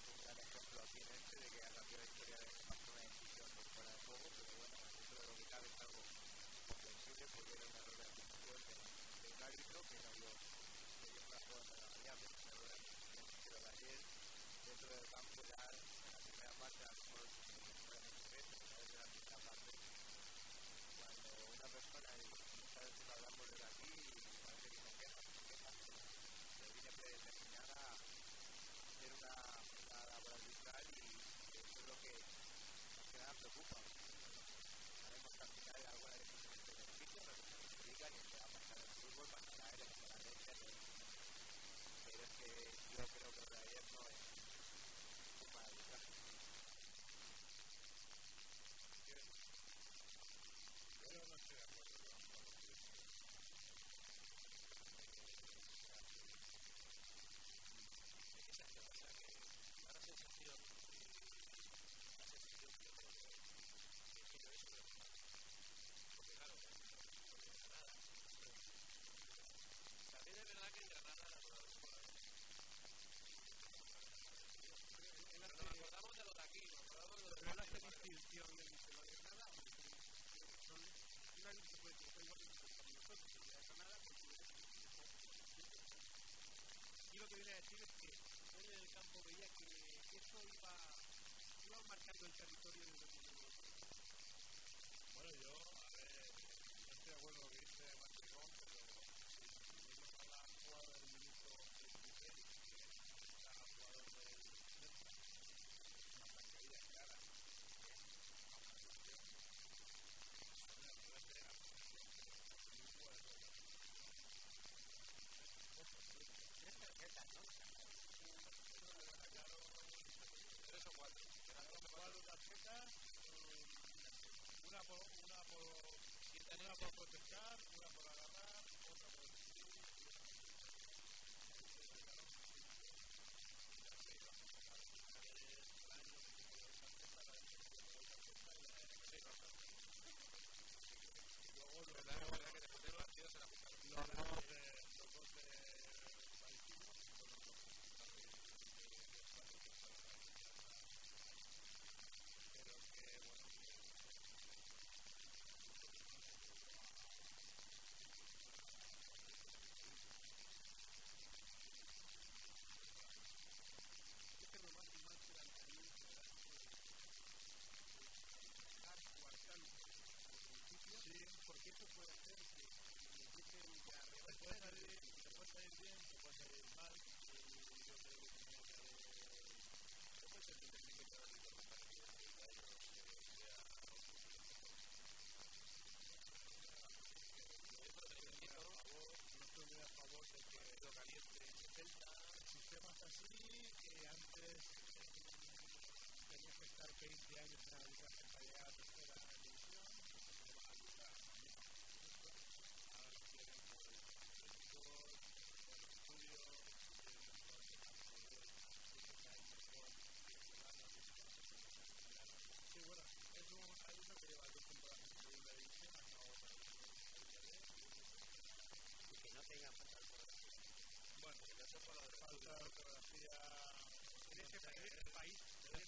un, gran ejemplo aquí en este de que ha cambiado la historia de pasó una decisión por fuera de juego pero bueno dentro de lo que cabe es algo comprensible porque era un error de aplicación de, de un árbitro que no vio para jugar de la variable, pero de ayer. Dentro del campo ya en la primera parte a lo mejor yo creo que ayer no es Thank you.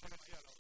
Gracias.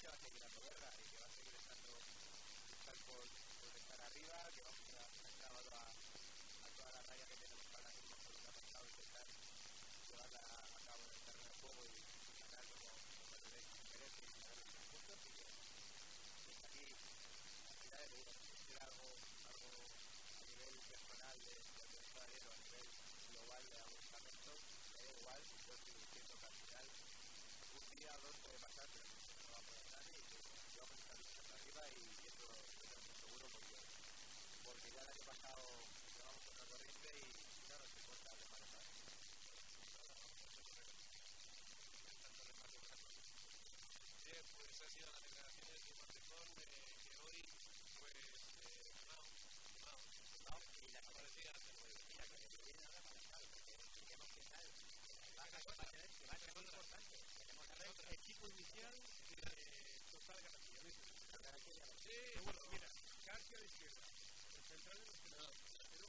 Que va a seguir dando guerra y que va a seguir estando, luchar por, por estar arriba, que vamos a estar clavado a, a toda la raya que tenemos para ahora mismo por lo que ha intentar llevarla a cabo en el terreno de juego y, y ganar como, como el derecho merece y ganar los puntos y que, aquí al final de decir algo, algo a nivel personal de, Paradero, a nivel global de algún estamento, me da igual, yo estoy diciendo que al final un día o dos puede pasar, pero no va a poder y arriba y eso lo tengo muy seguro porque, porque ya el año pasado llevamos otra corriente y claro, se corta de par. Bien, pues han sido las declaraciones de Martecón eh, que hoy, pues, eh, Mao, Mao, Mao, y la parecía hace nueve. Mira, que viene ahora para estar, porque tenemos que estar. Va a ser importante. Tenemos que ver equipo inicial total garantía. la Sí, mira, García a la izquierda, el central pero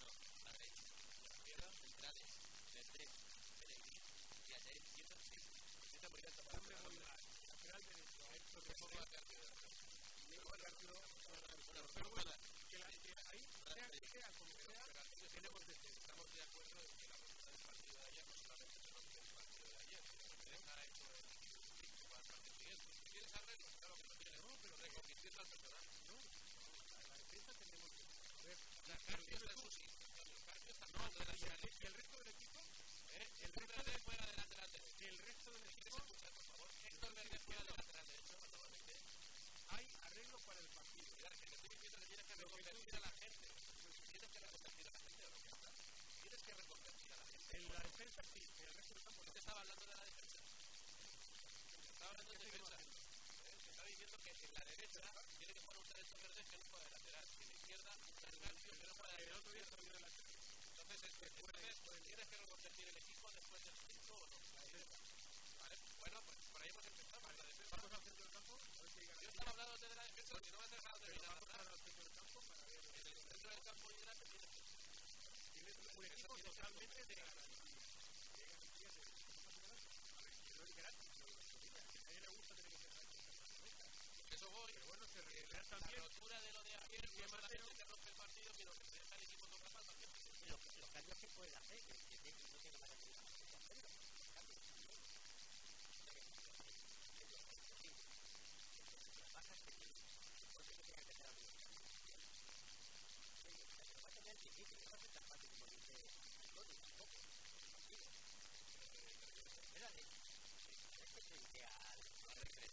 no, a la derecha, a la izquierda, centrales, Pellegrini, y allá izquierda, sí, para la lateral derecho, a que a la pero bueno, que, la, que ahí, sea, sea como sea, tenemos que estamos de acuerdo en que la voluntad del partido de ayer no solamente se rompe el partido de ayer, sino que deja hecho el equipo para el partido siguiente. Si tienes arreglos, claro que lo tienes, No, pero reconvirtiendo al personal. no, la defensa tenemos que ver. O sea, Carpio está en su sitio, Carpio está jugando de Y el, resto del equipo, ¿eh? El resto de fuera de lateral derecho. el resto del ¿Quieres equipo, por favor? Héctor Verde fuera de lateral derecho, normalmente. hay arreglo para el partido. Mira, que te estoy diciendo que tienes que reconvertir a la gente. Tienes que reconvertir a la gente, ¿o no? Tienes que reconvertir a la gente. En la defensa sí, el resto del campo no. te estaba hablando de la defensa. Estaba hablando de defensa. Diciendo que en la derecha tiene que jugar un derecho verde que no juega de lateral. Y en la izquierda un Carpio que no juega de El otro día lateral. salió de la Entonces, es- entonces, ¿tienes que reconvertir el equipo después del 5 o no? Vale, bueno, pues por ahí hemos empezado. la defensa. Vamos al centro del campo, si Yo estaba hablando de la defensa, que no me has dejado terminar. vamos al centro del campo para ver. En el centro del campo y delante tienes Tienes un equipo totalmente de garantía. De garantía de A ver, que no es gratis, lo de los días. A nadie le gusta tener que ser gratis. Eso voy. Pero bueno, se Eh, recupera La también. rotura de lo de ayer no solamente que rompe el partido, sino que se deja el equipo la los, cambios que puede hacer, que, que, que no tiene la garantía de hacerlo. Cambios. Las bajas que tiene, por eso que tenga que hacer algo. Pero va a tener difícil, no va a ser tan fácil como dice Tony, tampoco. Tranquilo. Espérate. Este es el que al al recreo.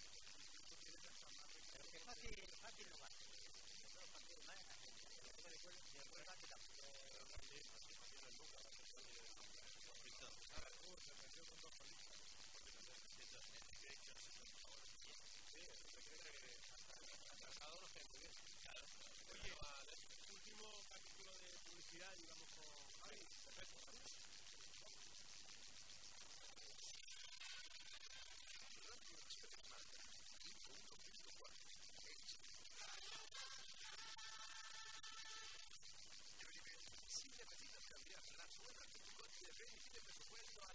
que fácil, fácil tampoco Oye, último capítulo de publicidad y vamos con Javi. Perfecto.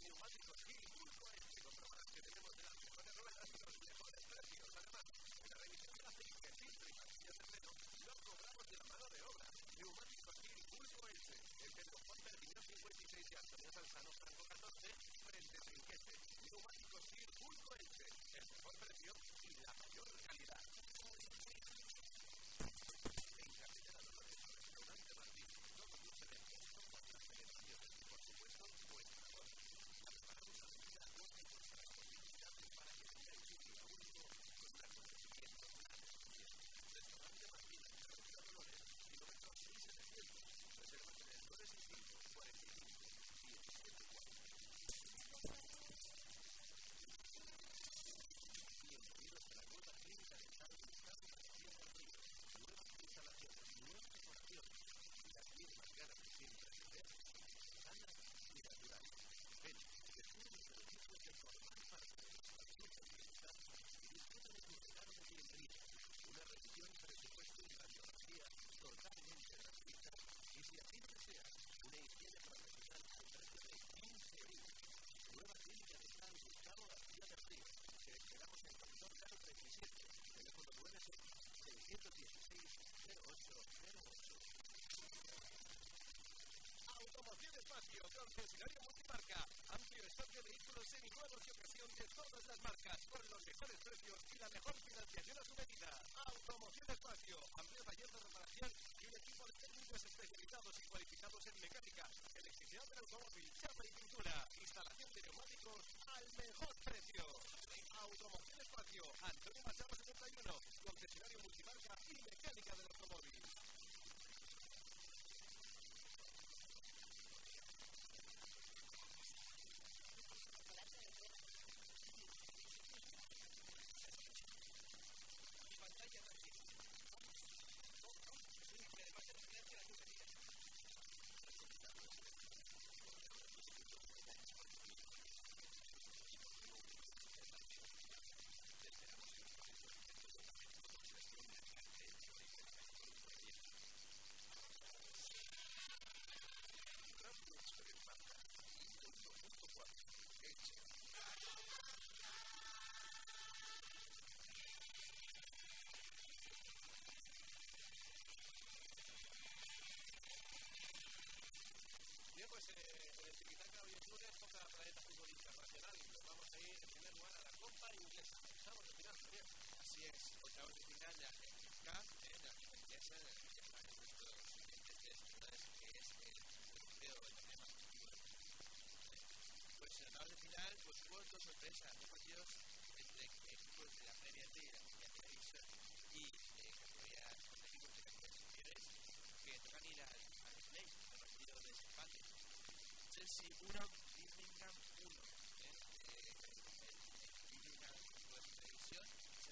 neumáticos Gilgul con el único programa que tenemos de las mejores ruedas y los mejores precios. Además, en la revisión de aceite, filtro y pastillas de freno, lo cobramos de la mano de obra. Neumáticos Gilgul Coelce, desde el Juan Perpiñán 56 y Antonio Salzano Franco 14, frente a Trinquete. Neumáticos Gilgul Coelce, el mejor precio y la mayor calidad. Concesionario multimarca. Amplio stock de vehículos seminuevos y ocasión de todas las marcas, con los mejores precios y la mejor financiación a su medida. Automoción Espacio, amplio taller de reparación y un equipo de técnicos especializados y cualificados en mecánica, electricidad del automóvil, chapa y pintura, instalación de neumáticos al mejor precio. Eh, en el Tiquitaca hoy es lunes, toca Planeta Fútbol Internacional. Nos vamos a ir en primer lugar a la Copa Inglesa. Estamos de final, Javier. Así es, octavos de final de la Cup, eh, de la Liga Inglesa, de la que para nuestros ciudades que es el el mundo. Pues en octavos de final, pues hubo dos sorpresas, dos partidos entre equipos de la Premier League, la Liga Televisión y eh, categorías, equipos de categorías superiores que tocan ir al, al play, al partido de desempate. Chelsea 1, Birmingham 1. ¿eh? Eh, el Birmingham tuvo su televisión, se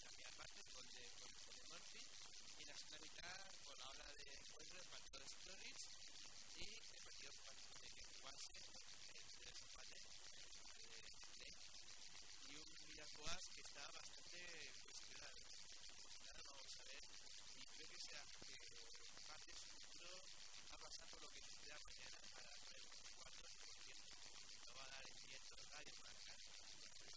cambia el parte con de, con, con de Murphy y en la segunda mitad, con la hora de encuentro, empató Sturridge y el partido fue de jugase el desempate de play. Y un Villas que está bastante cuestionado. Cuestionado, vamos a ver, y creo que sea que parte de su futuro va a pasar por lo que suceda mañana para poner los cuartos, porque no va a dar el viento radio marca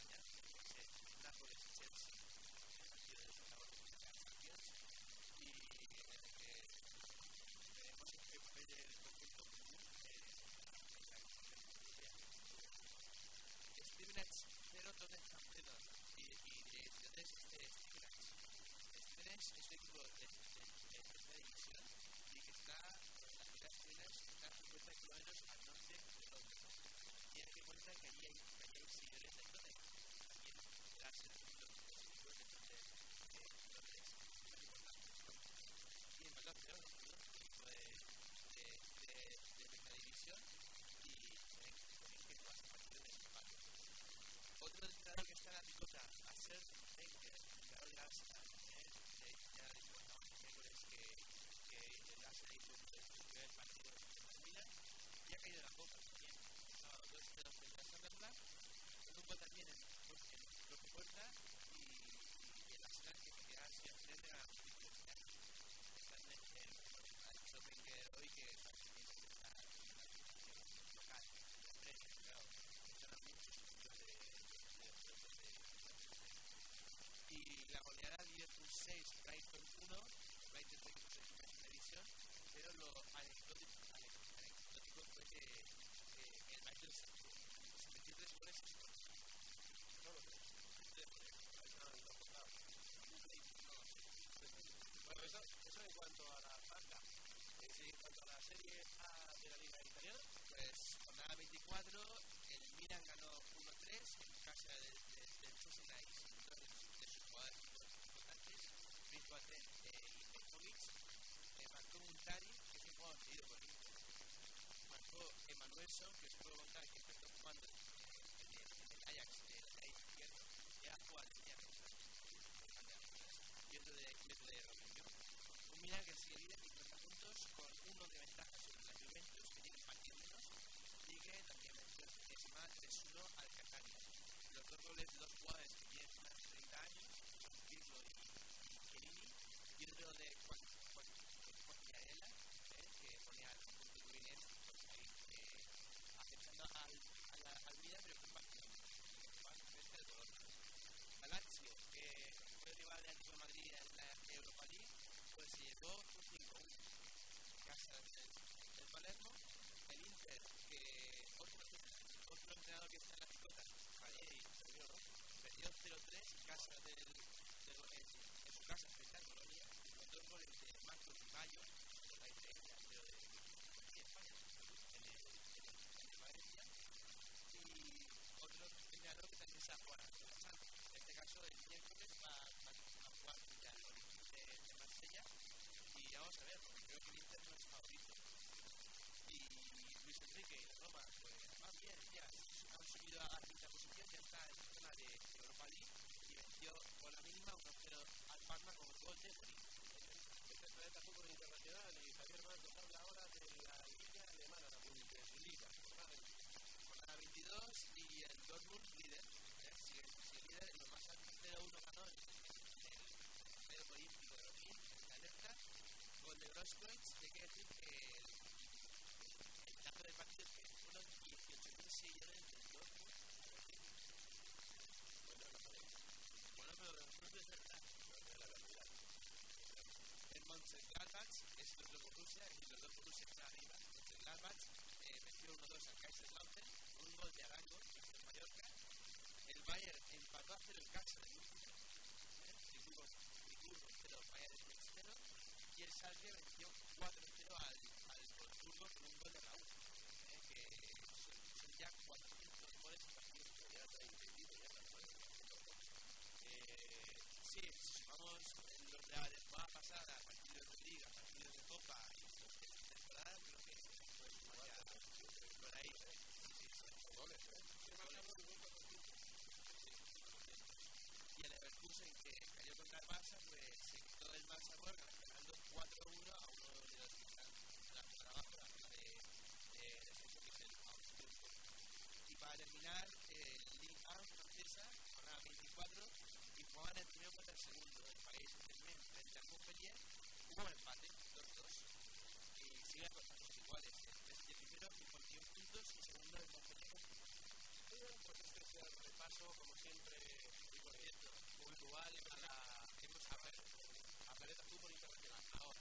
la ser Nápoles Chelsea el partido de los octavos de final Champions y en el que veremos en qué papel el conjunto común en la competición Stevenage 0 Tottenham 0 y, y direcciones este Stevenage Stevenage es un equipo de, de, de tercera división y que está en las primeras filas está a 50 kilómetros al norte de Londres. Tiene en cuenta que allí hay, que allí hay seguidores de Tottenham. También las los equipos de Tottenham de Londres más importantes. Y en verdad, pero un equipo de, de, de, de tercera división y en que no hace partido de desempate. Otro entrenador que está en la picota, a ser de Arsenal, ¿eh? ya recordamos el miércoles que, que el primer partido en la Milan y ha caído la copa también. Sábado 2 0 frente al Sunderland, con un gol también en, en, en propia puerta y, el Arsenal que queda al frente de la este. Está en el, Wenger hoy que parece que está en la competición local, la Premier, claro, están muchos equipos de, de, de, de, de, y la goleada Liverpool 6, Brighton 1, Brighton fue equipo de primera división, pero lo anecdótico, anecdótico fue que el Brighton se metió tres goles y no lo creo. Bueno, eso, eso en cuanto a la sí, en cuanto a la serie A de la Liga Italiana, Pues jornada 24, el Milan ganó 1-3 en casa del de, de Chesina jugadores importantes, Boateng eh, y que es un que es un que jugando en, el, el Ajax de la de. Un que sigue líder 50 puntos con uno de ventaja sobre la Juventus, que tiene menos, que también venció décima 3-1 al Catania. Los dos goles de dos jugadores que tienen más de 30 años, Pirlo y, y Chiellini, de Juan, eh, que Udinese, pues ahí eh, acechando al, a pero con Lazio, que fue rival de de Madrid en la Europa pues se llevó un 5-1 en casa del, Palermo. El Inter que otro, otro que está en la picota, perdió, ¿no? Perdió 0-3 en casa del, su casa frente a Colonia, con dos goles de Marcos y Mayo, la diferencia, pero de, España, en el, en el, en el Valencia, y otro entrenador que también se ha jugado en este caso el miércoles va, va a jugar frente al Olympique de, Marsella y vamos a ver, porque creo que el Inter no es favorito. Y Luis Enrique y la Roma, pues más bien, ya han subido a la quinta posición, ya está en la zona de Europa League y venció por la mínima 1-0 al Parma con el gol de Mourinho. Es Planeta Fútbol Internacional y Javier habla ahora de la Liga Alemana, la Bundesliga. Jornada 22 y el Dortmund líder, ¿eh? líder en lo más alto, 0-1 ganó el Estadio Olímpico de Berlín, la alerta, gol de Groskowitz, que quiere decir que el, dato del partido que fueron 18.000 seguidores del Dortmund a Berlín. Bueno, no sabemos. Bueno, pero no es verdad, no es la realidad. El Es el otro Borussia, y los dos Borussia están arriba. Mönchengladbach eh, venció 1-2 al Kaiserslautern con un gol de Arango en Mallorca. El Bayern empató a cero el casa de München. Friburgo 0, Bayern de 0. Y el Schalke venció 4-0 al, al con un gol de Raúl. Eh, que son, son ya 400 goles. Ya eh, Sí, sumamos los de la temporada pasada, partidos de liga, partidos de copa y temporada, creo que ya por ahí. ¿eh? Y el Leverkusen que cayó contra el Barça, pues se quitó el Barça Borga ganando 4-1 a uno de los que están la abajo, la zona de, de descenso, que es el Augsburgo. Y para terminar, el Ligue 1 francesa, jornada 24, y jugaban el primero contra el segundo del país Saint-Germain frente a Montpellier, hubo empate, 2-2, y sigue con pasos iguales, el primero con 21 puntos y segundo el Montpellier con 15. Pues este es el repaso, como siempre, puntual a la hemos a ver, a Fútbol Internacional. Ahora,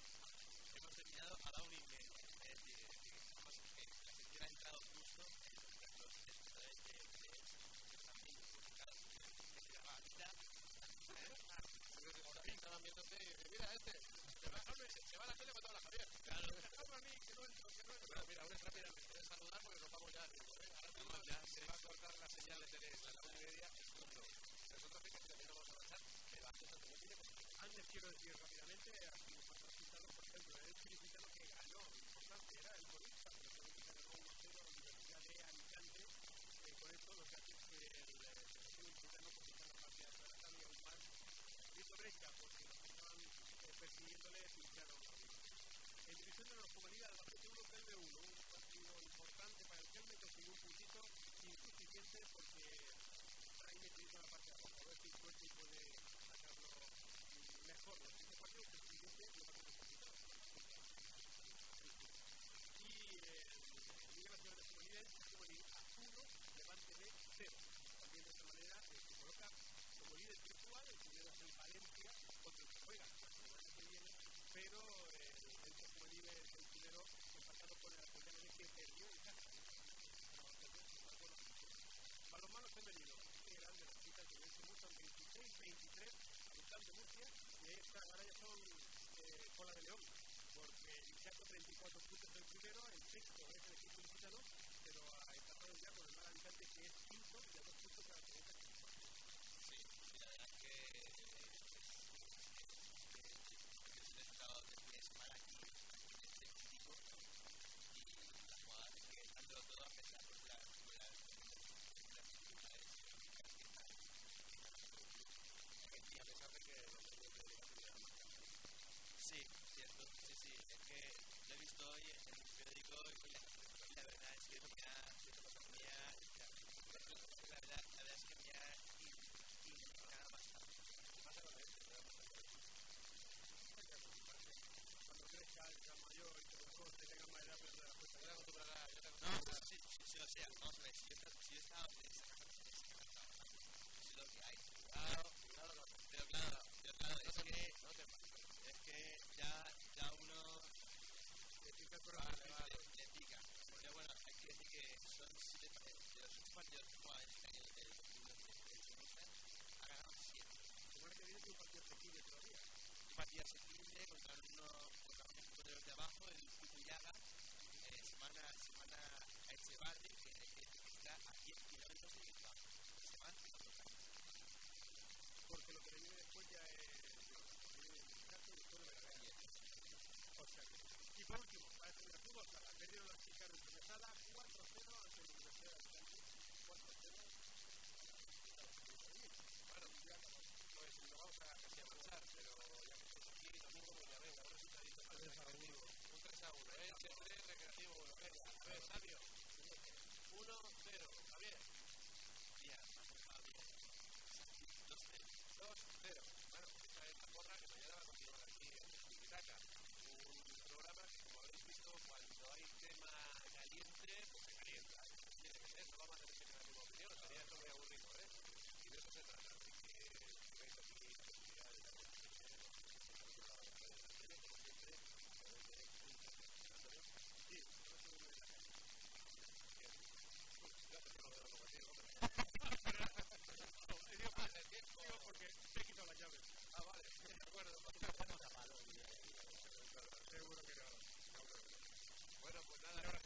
hemos terminado a la una es decir, que la sección ha entrado justo los mira, este, se va, a la tele toda la Javier. Claro. A mí, que no entro, que no entro. Pero mira, ahora es rápidamente, saludar porque nos vamos ya. Ahora mismo ya, se va a cortar la señal de tele a la una y media. Nosotros que no vamos a avanzar, va a tanto Antes quiero decir rápidamente, aquí nos han por ejemplo, el Filipitano que ganó, importante, era el Corinthians, pero el Corinthians ganó 1-0 a la Universidad de Alicante. Eh, con esto lo que hace es que el Filipitano comienza la partida de Zaragoza y aún más Vito Brescia, porque los que estaban eh, pincharon la vida. En división de los juveniles, Albacete 1, Celme 1, un partido importante para el Celme, consiguió un puntito insuficiente porque ahí metido la parte de abajo, a ver si suerte puede sacarlo mejor. Los siguientes partidos, el siguiente, lo va a Y eh, Liga Nacional de Juveniles, juvenil A1, levante de 0. También de esta manera eh, se coloca como líder virtual, el primero es el Valencia, contra el que juega la semana que viene, pero eh, el juvenil es el primero empatado con el Alcoyano de que perdió en casa. Balonmano femenino, qué grande la cita que mucho en 26-23 a Vital de Murcia y está, ahora ya son eh, cola de león porque Chaco 34 puntos el primero, el sexto es el equipo licitano, pero a empatado ya con el mal habitante que es quinto y a dos puntos de la siguiente Sí, sí, la verdad es que es un estado de fin de semana aquí en este equipo y las jugadas que están todo todo a pesar de las las las dificultades económicas que están y a pesar de que los medios de comunicación Sí, cierto, sí, sí, es que lo he visto en el periódico y la, la verdad es que me ha, me la verdad, la verdad es que me ha indignado bastante. ¿Qué pasa con? Cuando crezca, sea mayor y que los tengan más edad, la cuenta ya acostumbrará, ya te No, acostumbrarás. sí, sí, sí, o sea, vamos a ver, si yo, si que Cuidado, no, pero claro, pero claro, es que, es que ya, ya uno Te pica el le, programa, te va a- le, le pica. Pero bueno, hay partidos que juega en el año de 2011 ha ganado 7. Semana que contra un equipo de los abajo, el Cucuyaga, eh, semana, a que, que, que está a 10 kilómetros de. Porque lo que viene después ya es. Y que. Por último, las chicas de Sala 4-0 ante la Universidad de Alicante. 4-0. Bueno, pues nos vamos a casi avanzar, pero ya que estamos aquí, domingo, pues ya venga, un resultadito más tranquilo. Un 3 a 1, ¿eh? Siempre recreativo, bueno, venga. A ver, Sabio. 1-0, Javier. Fabio. 2-0. I don't